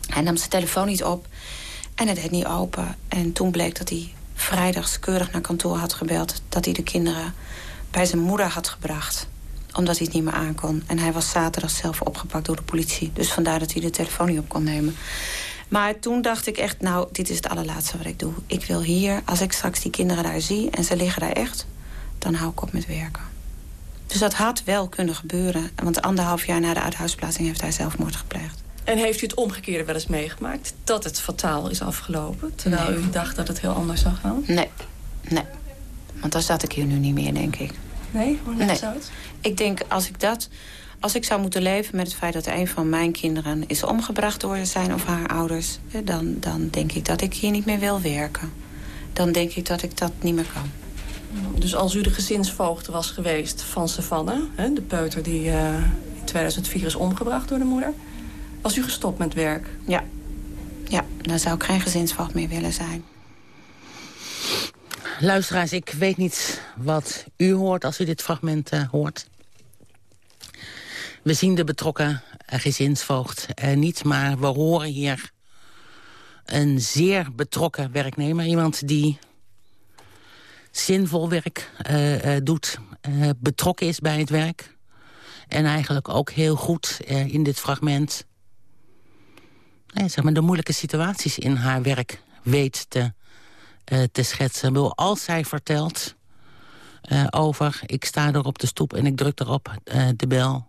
Hij nam zijn telefoon niet op. En het deed niet open. En toen bleek dat hij vrijdags keurig naar kantoor had gebeld... dat hij de kinderen bij zijn moeder had gebracht omdat hij het niet meer aankon. En hij was zaterdag zelf opgepakt door de politie. Dus vandaar dat hij de telefoon niet op kon nemen. Maar toen dacht ik echt, nou, dit is het allerlaatste wat ik doe. Ik wil hier, als ik straks die kinderen daar zie... en ze liggen daar echt, dan hou ik op met werken. Dus dat had wel kunnen gebeuren. Want anderhalf jaar na de uithuisplaatsing heeft hij zelfmoord gepleegd. En heeft u het omgekeerde wel eens meegemaakt? Dat het fataal is afgelopen? Terwijl Nee. u dacht dat het heel anders zou gaan? Nee, nee. Want dan zat ik hier nu niet meer, denk ik. Nee? Hoe Nee. zou het? Ik denk, als ik dat... Als ik zou moeten leven met het feit dat een van mijn kinderen... is omgebracht door zijn of haar ouders... dan, dan denk ik dat ik hier niet meer wil werken. Dan denk ik dat ik dat niet meer kan. Dus als u de gezinsvoogd was geweest van Savannah... Hè, de peuter die eh, in 2004 is omgebracht door de moeder... was u gestopt met werk? Ja. Ja, dan zou ik geen gezinsvoogd meer willen zijn. Luisteraars, ik weet niet wat u hoort als u dit fragment eh, hoort. We zien de betrokken eh, gezinsvoogd eh, niet, maar we horen hier een zeer betrokken werknemer. Iemand die zinvol werk eh, eh, doet, eh, betrokken is bij het werk. En eigenlijk ook heel goed eh, in dit fragment eh, zeg maar de moeilijke situaties in haar werk weet te, eh, te schetsen. Bedoel, Als zij vertelt eh, over, ik sta er op de stoep en ik druk erop eh, de bel...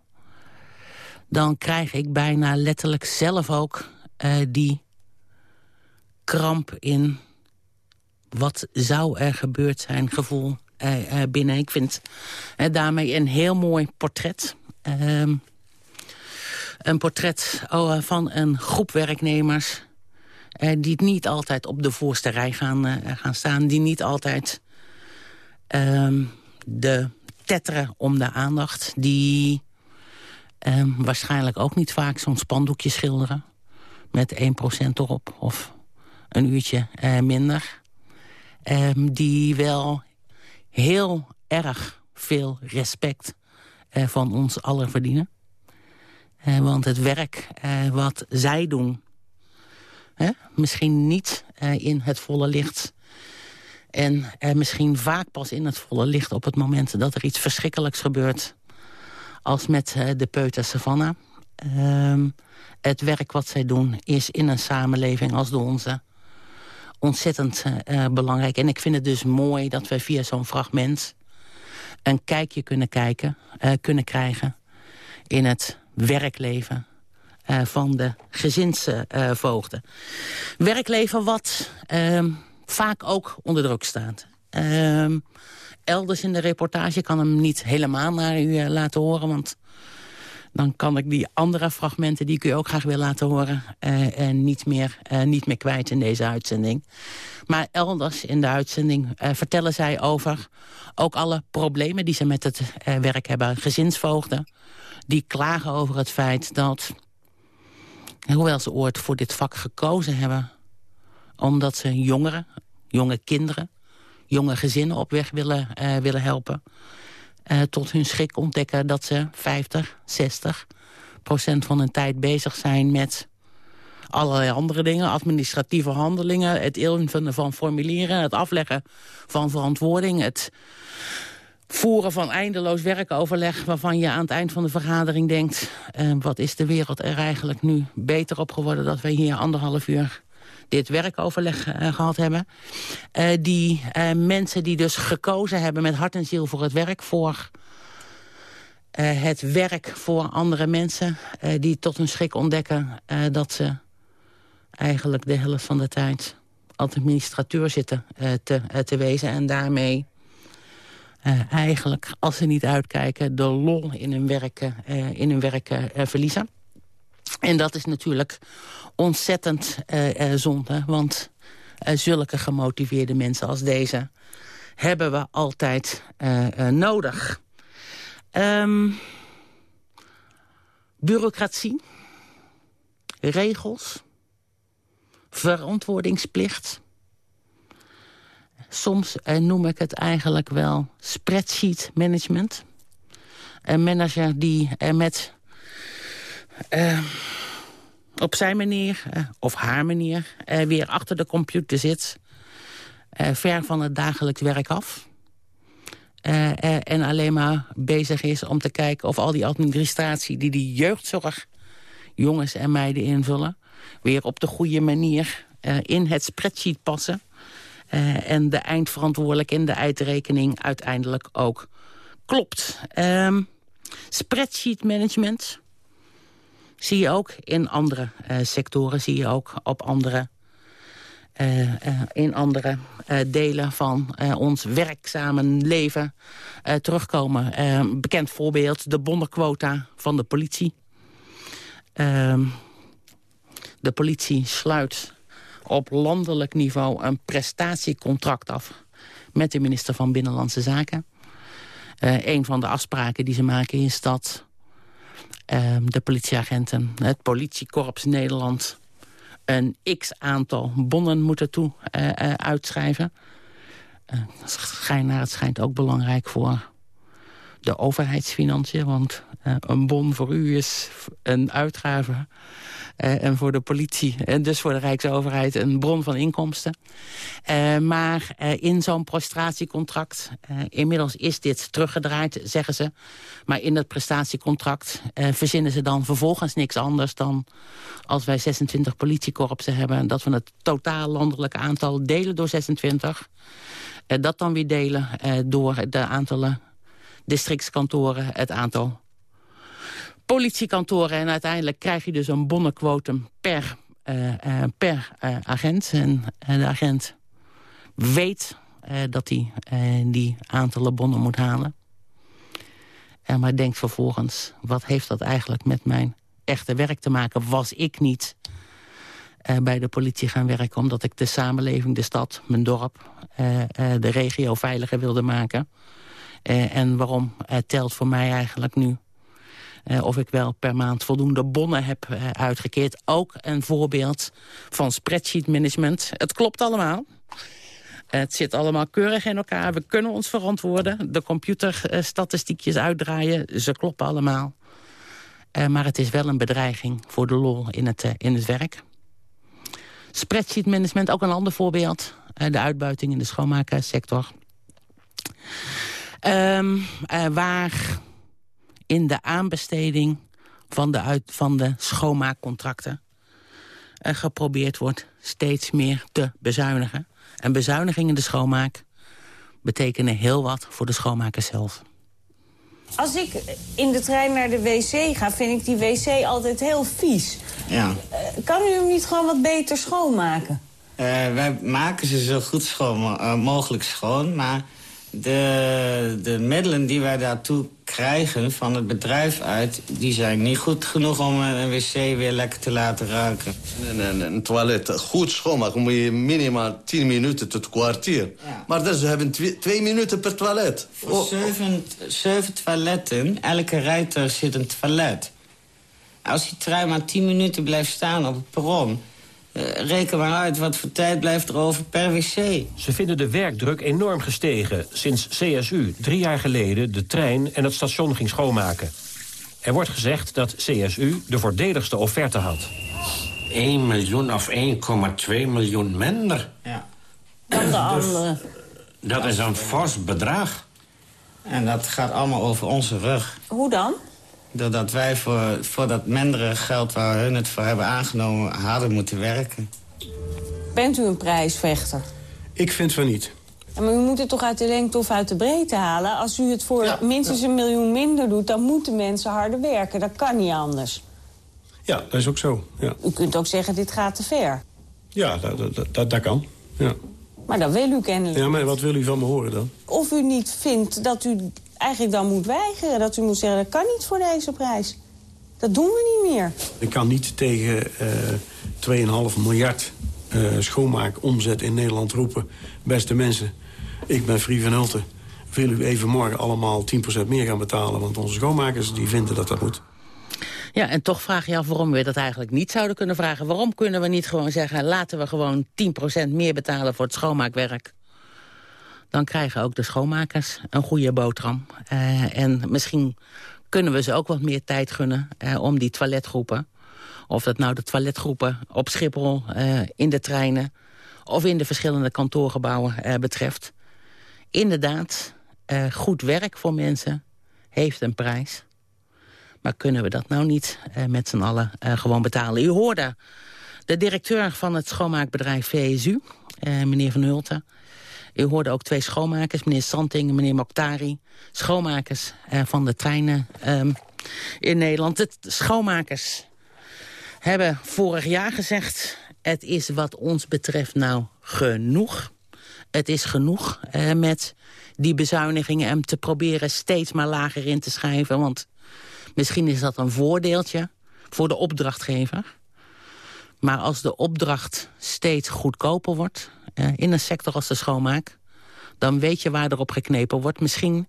dan krijg ik bijna letterlijk zelf ook die kramp in... wat zou er gebeurd zijn gevoel binnen. Ik vind daarmee een heel mooi portret... Ehm, een portret oh, eh, van een groep werknemers... eh, die niet altijd op de voorste rij gaan, eh, gaan staan. Die niet altijd ehm, de tetteren om de aandacht. Die ehm, waarschijnlijk ook niet vaak zo'n spandoekje schilderen. Met 1% erop of een uurtje minder. Ehm, die wel heel erg veel respect van ons allen verdienen. Eh, want het werk eh, wat zij doen... Hè, misschien niet eh, in het volle licht... en misschien vaak pas in het volle licht op het moment... dat er iets verschrikkelijks gebeurt... als met de peuter Savannah. Ehm, het werk wat zij doen is in een samenleving als de onze... ontzettend belangrijk. En ik vind het dus mooi dat we via zo'n fragment... een kijkje kunnen, kijken, kunnen krijgen in het werkleven eh, van de gezinsvoogden. Werkleven wat ehm, vaak ook onder druk staat. Ehm, elders in de reportage kan hem niet helemaal naar u eh, laten horen... want dan kan ik die andere fragmenten die ik u ook graag wil laten horen... eh, en niet, meer, niet meer kwijt in deze uitzending. Maar elders in de uitzending vertellen zij over... ook alle problemen die ze met het werk hebben. Gezinsvoogden die klagen over het feit dat... hoewel ze ooit voor dit vak gekozen hebben... omdat ze jongeren, jonge kinderen, jonge gezinnen op weg willen, eh, willen helpen eh, tot hun schrik ontdekken dat ze 50, 60 procent van hun tijd bezig zijn met allerlei andere dingen. Administratieve handelingen, het invullen van formulieren... het afleggen van verantwoording, het voeren van eindeloos werkoverleg... waarvan je aan het eind van de vergadering denkt... eh, wat is de wereld er eigenlijk nu beter op geworden... dat wij hier anderhalf uur dit werkoverleg eh, gehad hebben. Eh, die mensen die dus gekozen hebben met hart en ziel voor het werk... voor het werk voor andere mensen... die tot hun schrik ontdekken dat ze eigenlijk de helft van de tijd... administrateur zitten te, te wezen en daarmee... eh, eigenlijk, als ze niet uitkijken, de lol in hun werk, eh, in hun werk eh, verliezen. En dat is natuurlijk ontzettend zonde. Want zulke gemotiveerde mensen als deze hebben we altijd nodig. Ehm, bureaucratie, regels, verantwoordingsplicht. Soms eh, noem ik het eigenlijk wel spreadsheet management. Een manager die eh, met eh, op zijn manier, of haar manier, weer achter de computer zit. ver van het dagelijks werk af. En alleen maar bezig is om te kijken of al die administratie... die die jeugdzorg jongens en meiden invullen... weer op de goede manier in het spreadsheet passen. Eh, en de eindverantwoordelijk in de eindrekening uiteindelijk ook klopt. Ehm, spreadsheet management zie je ook in andere eh, sectoren, zie je ook op andere, eh, in andere delen van ons werkzame leven terugkomen. Eh, Een bekend voorbeeld, de bonnenquota van de politie. Ehm, de politie sluit op landelijk niveau een prestatiecontract af... met de minister van Binnenlandse Zaken. Eh een van de afspraken die ze maken is dat ehm, de politieagenten, het politiekorps Nederland... een x-aantal bonnen moeten toe eh, eh, uitschrijven. Schijn naar het schijnt ook belangrijk voor de overheidsfinanciën. Want een bon voor u is een uitgave. eh, en voor de politie en dus voor de Rijksoverheid een bron van inkomsten. Eh, maar eh, in zo'n prestatiecontract, eh, inmiddels is dit teruggedraaid, zeggen ze. Maar in dat prestatiecontract eh, verzinnen ze dan vervolgens niks anders dan... als wij 26 politiekorpsen hebben, dat we het totaal landelijke aantal delen door 26... eh, dat dan weer delen eh, door de aantallen districtskantoren, het aantal politiekantoren. En uiteindelijk krijg je dus een bonnenquotum per, eh, eh, per eh, agent. En de agent weet dat hij die aantallen bonnen moet halen. En maar denkt vervolgens, wat heeft dat eigenlijk met mijn echte werk te maken? Was ik niet bij de politie gaan werken... omdat ik de samenleving, de stad, mijn dorp, de regio veiliger wilde maken... En waarom telt voor mij eigenlijk nu eh, of ik wel per maand voldoende bonnen heb eh, uitgekeerd. Ook een voorbeeld van spreadsheet management. Het klopt allemaal. Het zit allemaal keurig in elkaar. We kunnen ons verantwoorden. De computerstatistiekjes uitdraaien. Ze kloppen allemaal. Eh, maar het is wel een bedreiging voor de lol in het, eh, in het werk. Spreadsheet management, ook een ander voorbeeld. Eh, de uitbuiting in de schoonmaaksector. Ehm, eh, waar in de aanbesteding van de, uit, van de schoonmaakcontracten... eh, geprobeerd wordt steeds meer te bezuinigen. En bezuinigingen in de schoonmaak betekenen heel wat voor de schoonmakers zelf. Als ik in de trein naar de wc ga, vind ik die wc altijd heel vies. Ja. Eh, kan u hem niet gewoon wat beter schoonmaken? Eh, wij maken ze zo goed schoon, eh, mogelijk schoon, maar de, de middelen die wij daartoe krijgen van het bedrijf uit... die zijn niet goed genoeg om een wc weer lekker te laten ruiken. Een, een, een toilet goed schoonmaken moet je minimaal 10 minuten tot kwartier. Maar dus, we hebben twee, minuten per toilet. Voor zeven, zeven toiletten, elke rijter zit een toilet. Als die trein maar 10 minuten blijft staan op het perron... eh, reken maar uit wat voor tijd blijft er over per wc. Ze vinden de werkdruk enorm gestegen sinds CSU drie jaar geleden de trein en het station ging schoonmaken. Er wordt gezegd dat CSU de voordeligste offerte had. 1 miljoen of 1,2 miljoen minder. Ja. Dan de andere. Dat is een fors bedrag. En dat gaat allemaal over onze rug. Hoe dan? Doordat wij voor, voor dat mindere geld waar hun het voor hebben aangenomen... harder moeten werken. Bent u een prijsvechter? Ik vind van niet. Ja, maar u moet het toch uit de lengte of uit de breedte halen? Als u het voor minstens een miljoen minder doet... dan moeten mensen harder werken. Dat kan niet anders. Ja, dat is ook zo. Ja, U kunt ook zeggen, dit gaat te ver. ja dat, dat, dat, dat kan. Ja. Maar dat wil u kennelijk. ja, maar wat wil u van me horen dan? Of u niet vindt dat u eigenlijk dan moet weigeren. Dat u moet zeggen, dat kan niet voor deze prijs. Dat doen we niet meer. Ik kan niet tegen eh 2,5 miljard eh schoonmaakomzet in Nederland roepen... beste mensen, ik ben Frie van Hulten. Wil u even morgen allemaal 10% meer gaan betalen? Want onze schoonmakers die vinden dat dat moet. Ja, en toch vraag je af waarom we dat eigenlijk niet zouden kunnen vragen. Waarom kunnen we niet gewoon zeggen... laten we gewoon 10% meer betalen voor het schoonmaakwerk? Dan krijgen ook de schoonmakers een goede boterham. Eh, en misschien kunnen we ze ook wat meer tijd gunnen... eh, om die toiletgroepen... of dat nou de toiletgroepen op Schiphol, eh, in de treinen... of in de verschillende kantoorgebouwen betreft. Inderdaad, goed werk voor mensen heeft een prijs... Maar kunnen we dat nou niet met z'n allen gewoon betalen? U hoorde de directeur van het schoonmaakbedrijf VSU, meneer Van Hulten. U hoorde ook twee schoonmakers, meneer Santing en meneer Mokhtari. Schoonmakers eh, van de treinen ehm, in Nederland. De schoonmakers hebben vorig jaar gezegd... het is wat ons betreft nou genoeg. Het is genoeg eh, met die bezuinigingen... en te proberen steeds maar lager in te schrijven. Want Misschien is dat een voordeeltje voor de opdrachtgever. Maar als de opdracht steeds goedkoper wordt... Eh, in een sector als de schoonmaak... dan weet je waar er op geknepen wordt. Misschien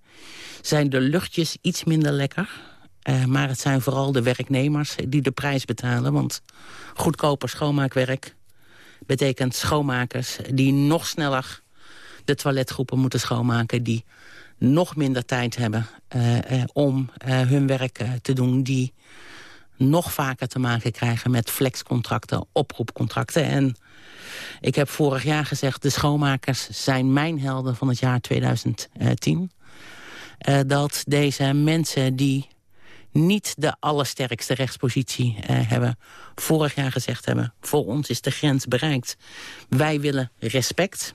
zijn de luchtjes iets minder lekker... Eh, maar het zijn vooral de werknemers die de prijs betalen. Want goedkoper schoonmaakwerk betekent schoonmakers... die nog sneller de toiletgroepen moeten schoonmaken... die nog minder tijd hebben eh, om hun werk te doen... die nog vaker te maken krijgen met flexcontracten, oproepcontracten. En ik heb vorig jaar gezegd, de schoonmakers zijn mijn helden van het jaar 2010. Eh, dat deze mensen die niet de allersterkste rechtspositie eh, hebben... vorig jaar gezegd hebben, voor ons is de grens bereikt. Wij willen respect...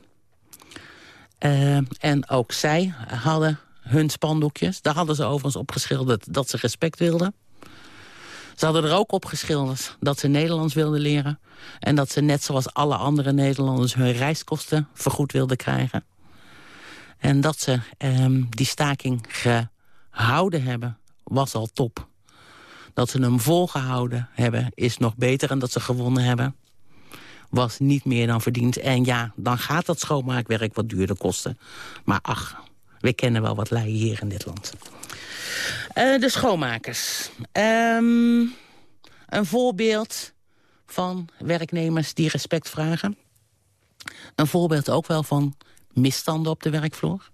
Uh, en ook zij hadden hun spandoekjes. Daar hadden ze overigens opgeschilderd dat ze respect wilden. Ze hadden er ook opgeschilderd dat ze Nederlands wilden leren. En dat ze net zoals alle andere Nederlanders hun reiskosten vergoed wilden krijgen. En dat ze um, die staking gehouden hebben, was al top. Dat ze hem volgehouden hebben, is nog beter. En dat ze gewonnen hebben, was niet meer dan verdiend. En ja, dan gaat dat schoonmaakwerk wat duurder kosten. Maar ach, we kennen wel wat leien hier in dit land. Uh, de schoonmakers. Um, een voorbeeld van werknemers die respect vragen. Een voorbeeld ook wel van misstanden op de werkvloer.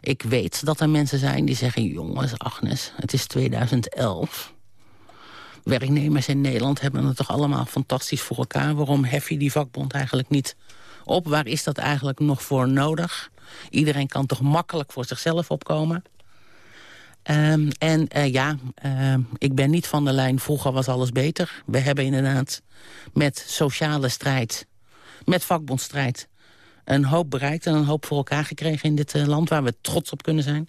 Ik weet dat er mensen zijn die zeggen... jongens, Agnes, het is 2011 werknemers in Nederland hebben het toch allemaal fantastisch voor elkaar. Waarom hef je die vakbond eigenlijk niet op? Waar is dat eigenlijk nog voor nodig? Iedereen kan toch makkelijk voor zichzelf opkomen? Um, en uh, ja, uh, ik ben niet van de lijn, vroeger was alles beter. We hebben inderdaad met sociale strijd, met vakbondstrijd... een hoop bereikt en een hoop voor elkaar gekregen in dit land... waar we trots op kunnen zijn.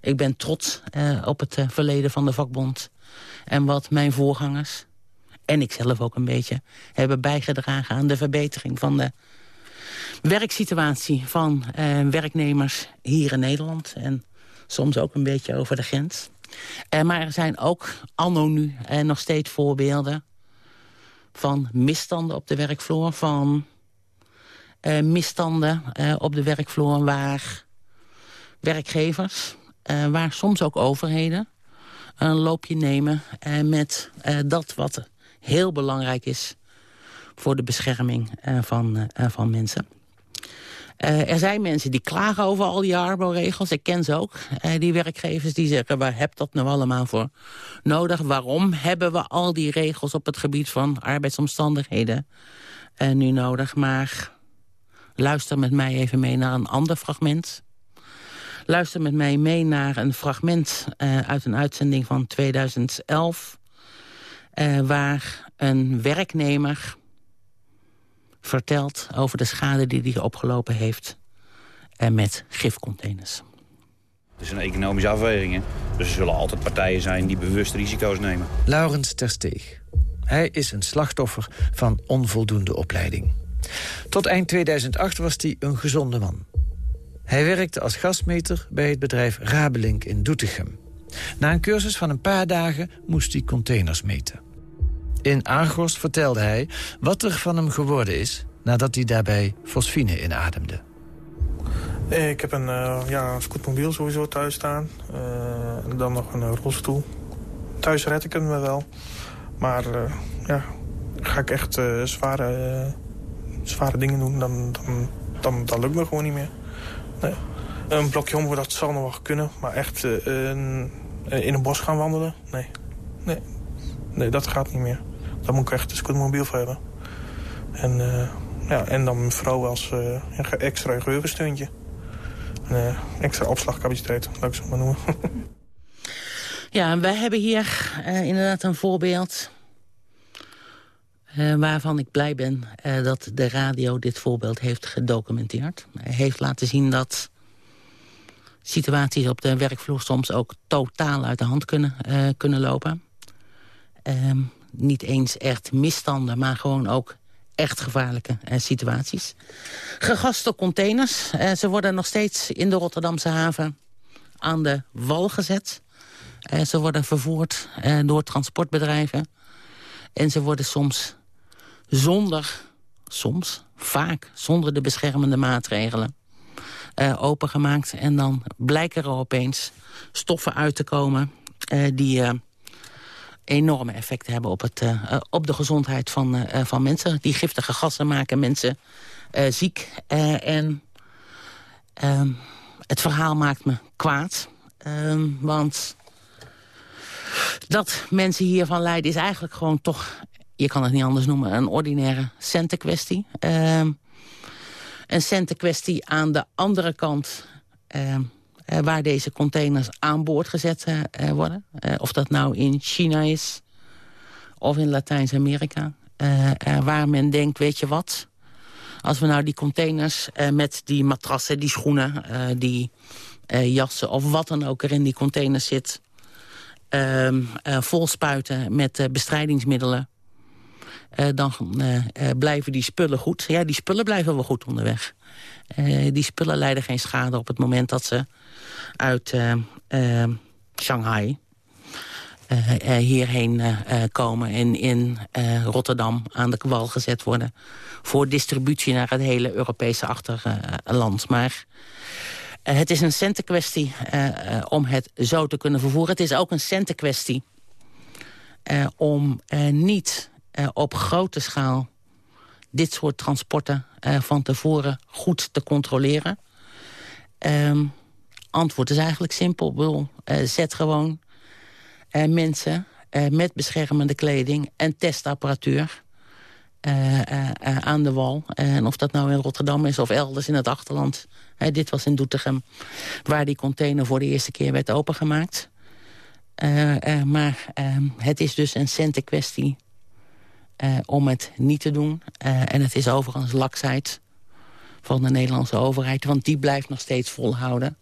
Ik ben trots op het verleden van de vakbond. En wat mijn voorgangers, en ik zelf ook een beetje... hebben bijgedragen aan de verbetering van de werksituatie van werknemers hier in Nederland. En soms ook een beetje over de grens. Uh, maar er zijn ook anno nu uh, nog steeds voorbeelden van misstanden op de werkvloer. Van uh, misstanden op de werkvloer waar werkgevers, waar soms ook overheden... een loopje nemen met dat wat heel belangrijk is... voor de bescherming van, van mensen. Uh, er zijn mensen die klagen over al die arbo-regels. Ik ken ze ook. Uh, die werkgevers die zeggen, waar heb dat nou allemaal voor nodig? Waarom hebben we al die regels op het gebied van arbeidsomstandigheden uh, nu nodig? Maar luister met mij even mee naar een ander fragment. Luister met mij mee naar een fragment uit een uitzending van 2011... waar een werknemer vertelt over de schade die hij opgelopen heeft en met gifcontainers. Het is een economische afweging. Dus er zullen altijd partijen zijn die bewust risico's nemen. Laurens Tersteeg. Hij is een slachtoffer van onvoldoende opleiding. Tot eind 2008 was hij een gezonde man. Hij werkte als gasmeter bij het bedrijf Rabelink in Doetinchem. Na een cursus van een paar dagen moest hij containers meten. In Argos vertelde hij wat er van hem geworden is... nadat hij daarbij fosfine inademde. Ik heb een uh, ja, scootmobiel sowieso thuis staan. En dan nog een rolstoel. Thuis red ik hem wel. Maar ja, ga ik echt zware, zware dingen doen, dan, dan, dan, dan lukt me gewoon niet meer. Nee. Een blokje om, dat zal nog wel kunnen. Maar echt in een bos gaan wandelen, nee. Nee, nee dat gaat niet meer. Daar moet ik echt een scootmobiel voor hebben. En, uh, ja, en dan vooral als uh, extra geheugensteuntje. Uh, extra opslagcapaciteit, laat ik zo maar noemen. ja, wij hebben hier inderdaad een voorbeeld... waarvan ik blij ben dat de radio dit voorbeeld heeft gedocumenteerd. Heeft laten zien dat situaties op de werkvloer soms ook totaal uit de hand kunnen, kunnen lopen. Ehm, niet eens echt misstanden, maar gewoon ook echt gevaarlijke eh, situaties. Gegaste containers. Eh, ze worden nog steeds in de Rotterdamse haven aan de wal gezet. Eh, ze worden vervoerd door transportbedrijven. En ze worden soms zonder, soms, vaak zonder de beschermende maatregelen... Opengemaakt. En dan blijken er opeens stoffen uit te komen... Die enorme effecten hebben op, het, uh, op de gezondheid van, uh, van mensen. Die giftige gassen maken mensen ziek. en ehm, het verhaal maakt me kwaad. Ehm, want dat mensen hiervan lijden is eigenlijk gewoon toch... je kan het niet anders noemen, een ordinaire centenkwestie. Ehm, een centenkwestie aan de andere kant... Uh, waar deze containers aan boord gezet uh, worden. Uh, of dat nou in China is of in Latijns-Amerika. waar men denkt, weet je wat... als we nou die containers met die matrassen, die schoenen... die jassen of wat dan ook er in die containers zit... Ehm, vol spuiten met bestrijdingsmiddelen... dan blijven die spullen goed. Ja, die spullen blijven wel goed onderweg. Die spullen leiden geen schade op het moment dat ze uit uh, uh, Shanghai hierheen komen en in Rotterdam aan de wal gezet worden voor distributie naar het hele Europese achterland. Maar het is een centenkwestie om het zo te kunnen vervoeren. Het is ook een centenkwestie om niet op grote schaal dit soort transporten van tevoren goed te controleren. Um, antwoord is eigenlijk simpel. Wil, uh, zet gewoon uh, mensen met beschermende kleding en testapparatuur aan de wal. en of dat nou in Rotterdam is of elders in het achterland. dit was in Doetinchem, waar die container voor de eerste keer werd opengemaakt. maar ehm, het is dus een centenkwestie om het niet te doen. en het is overigens laksheid van de Nederlandse overheid. Want die blijft nog steeds volhouden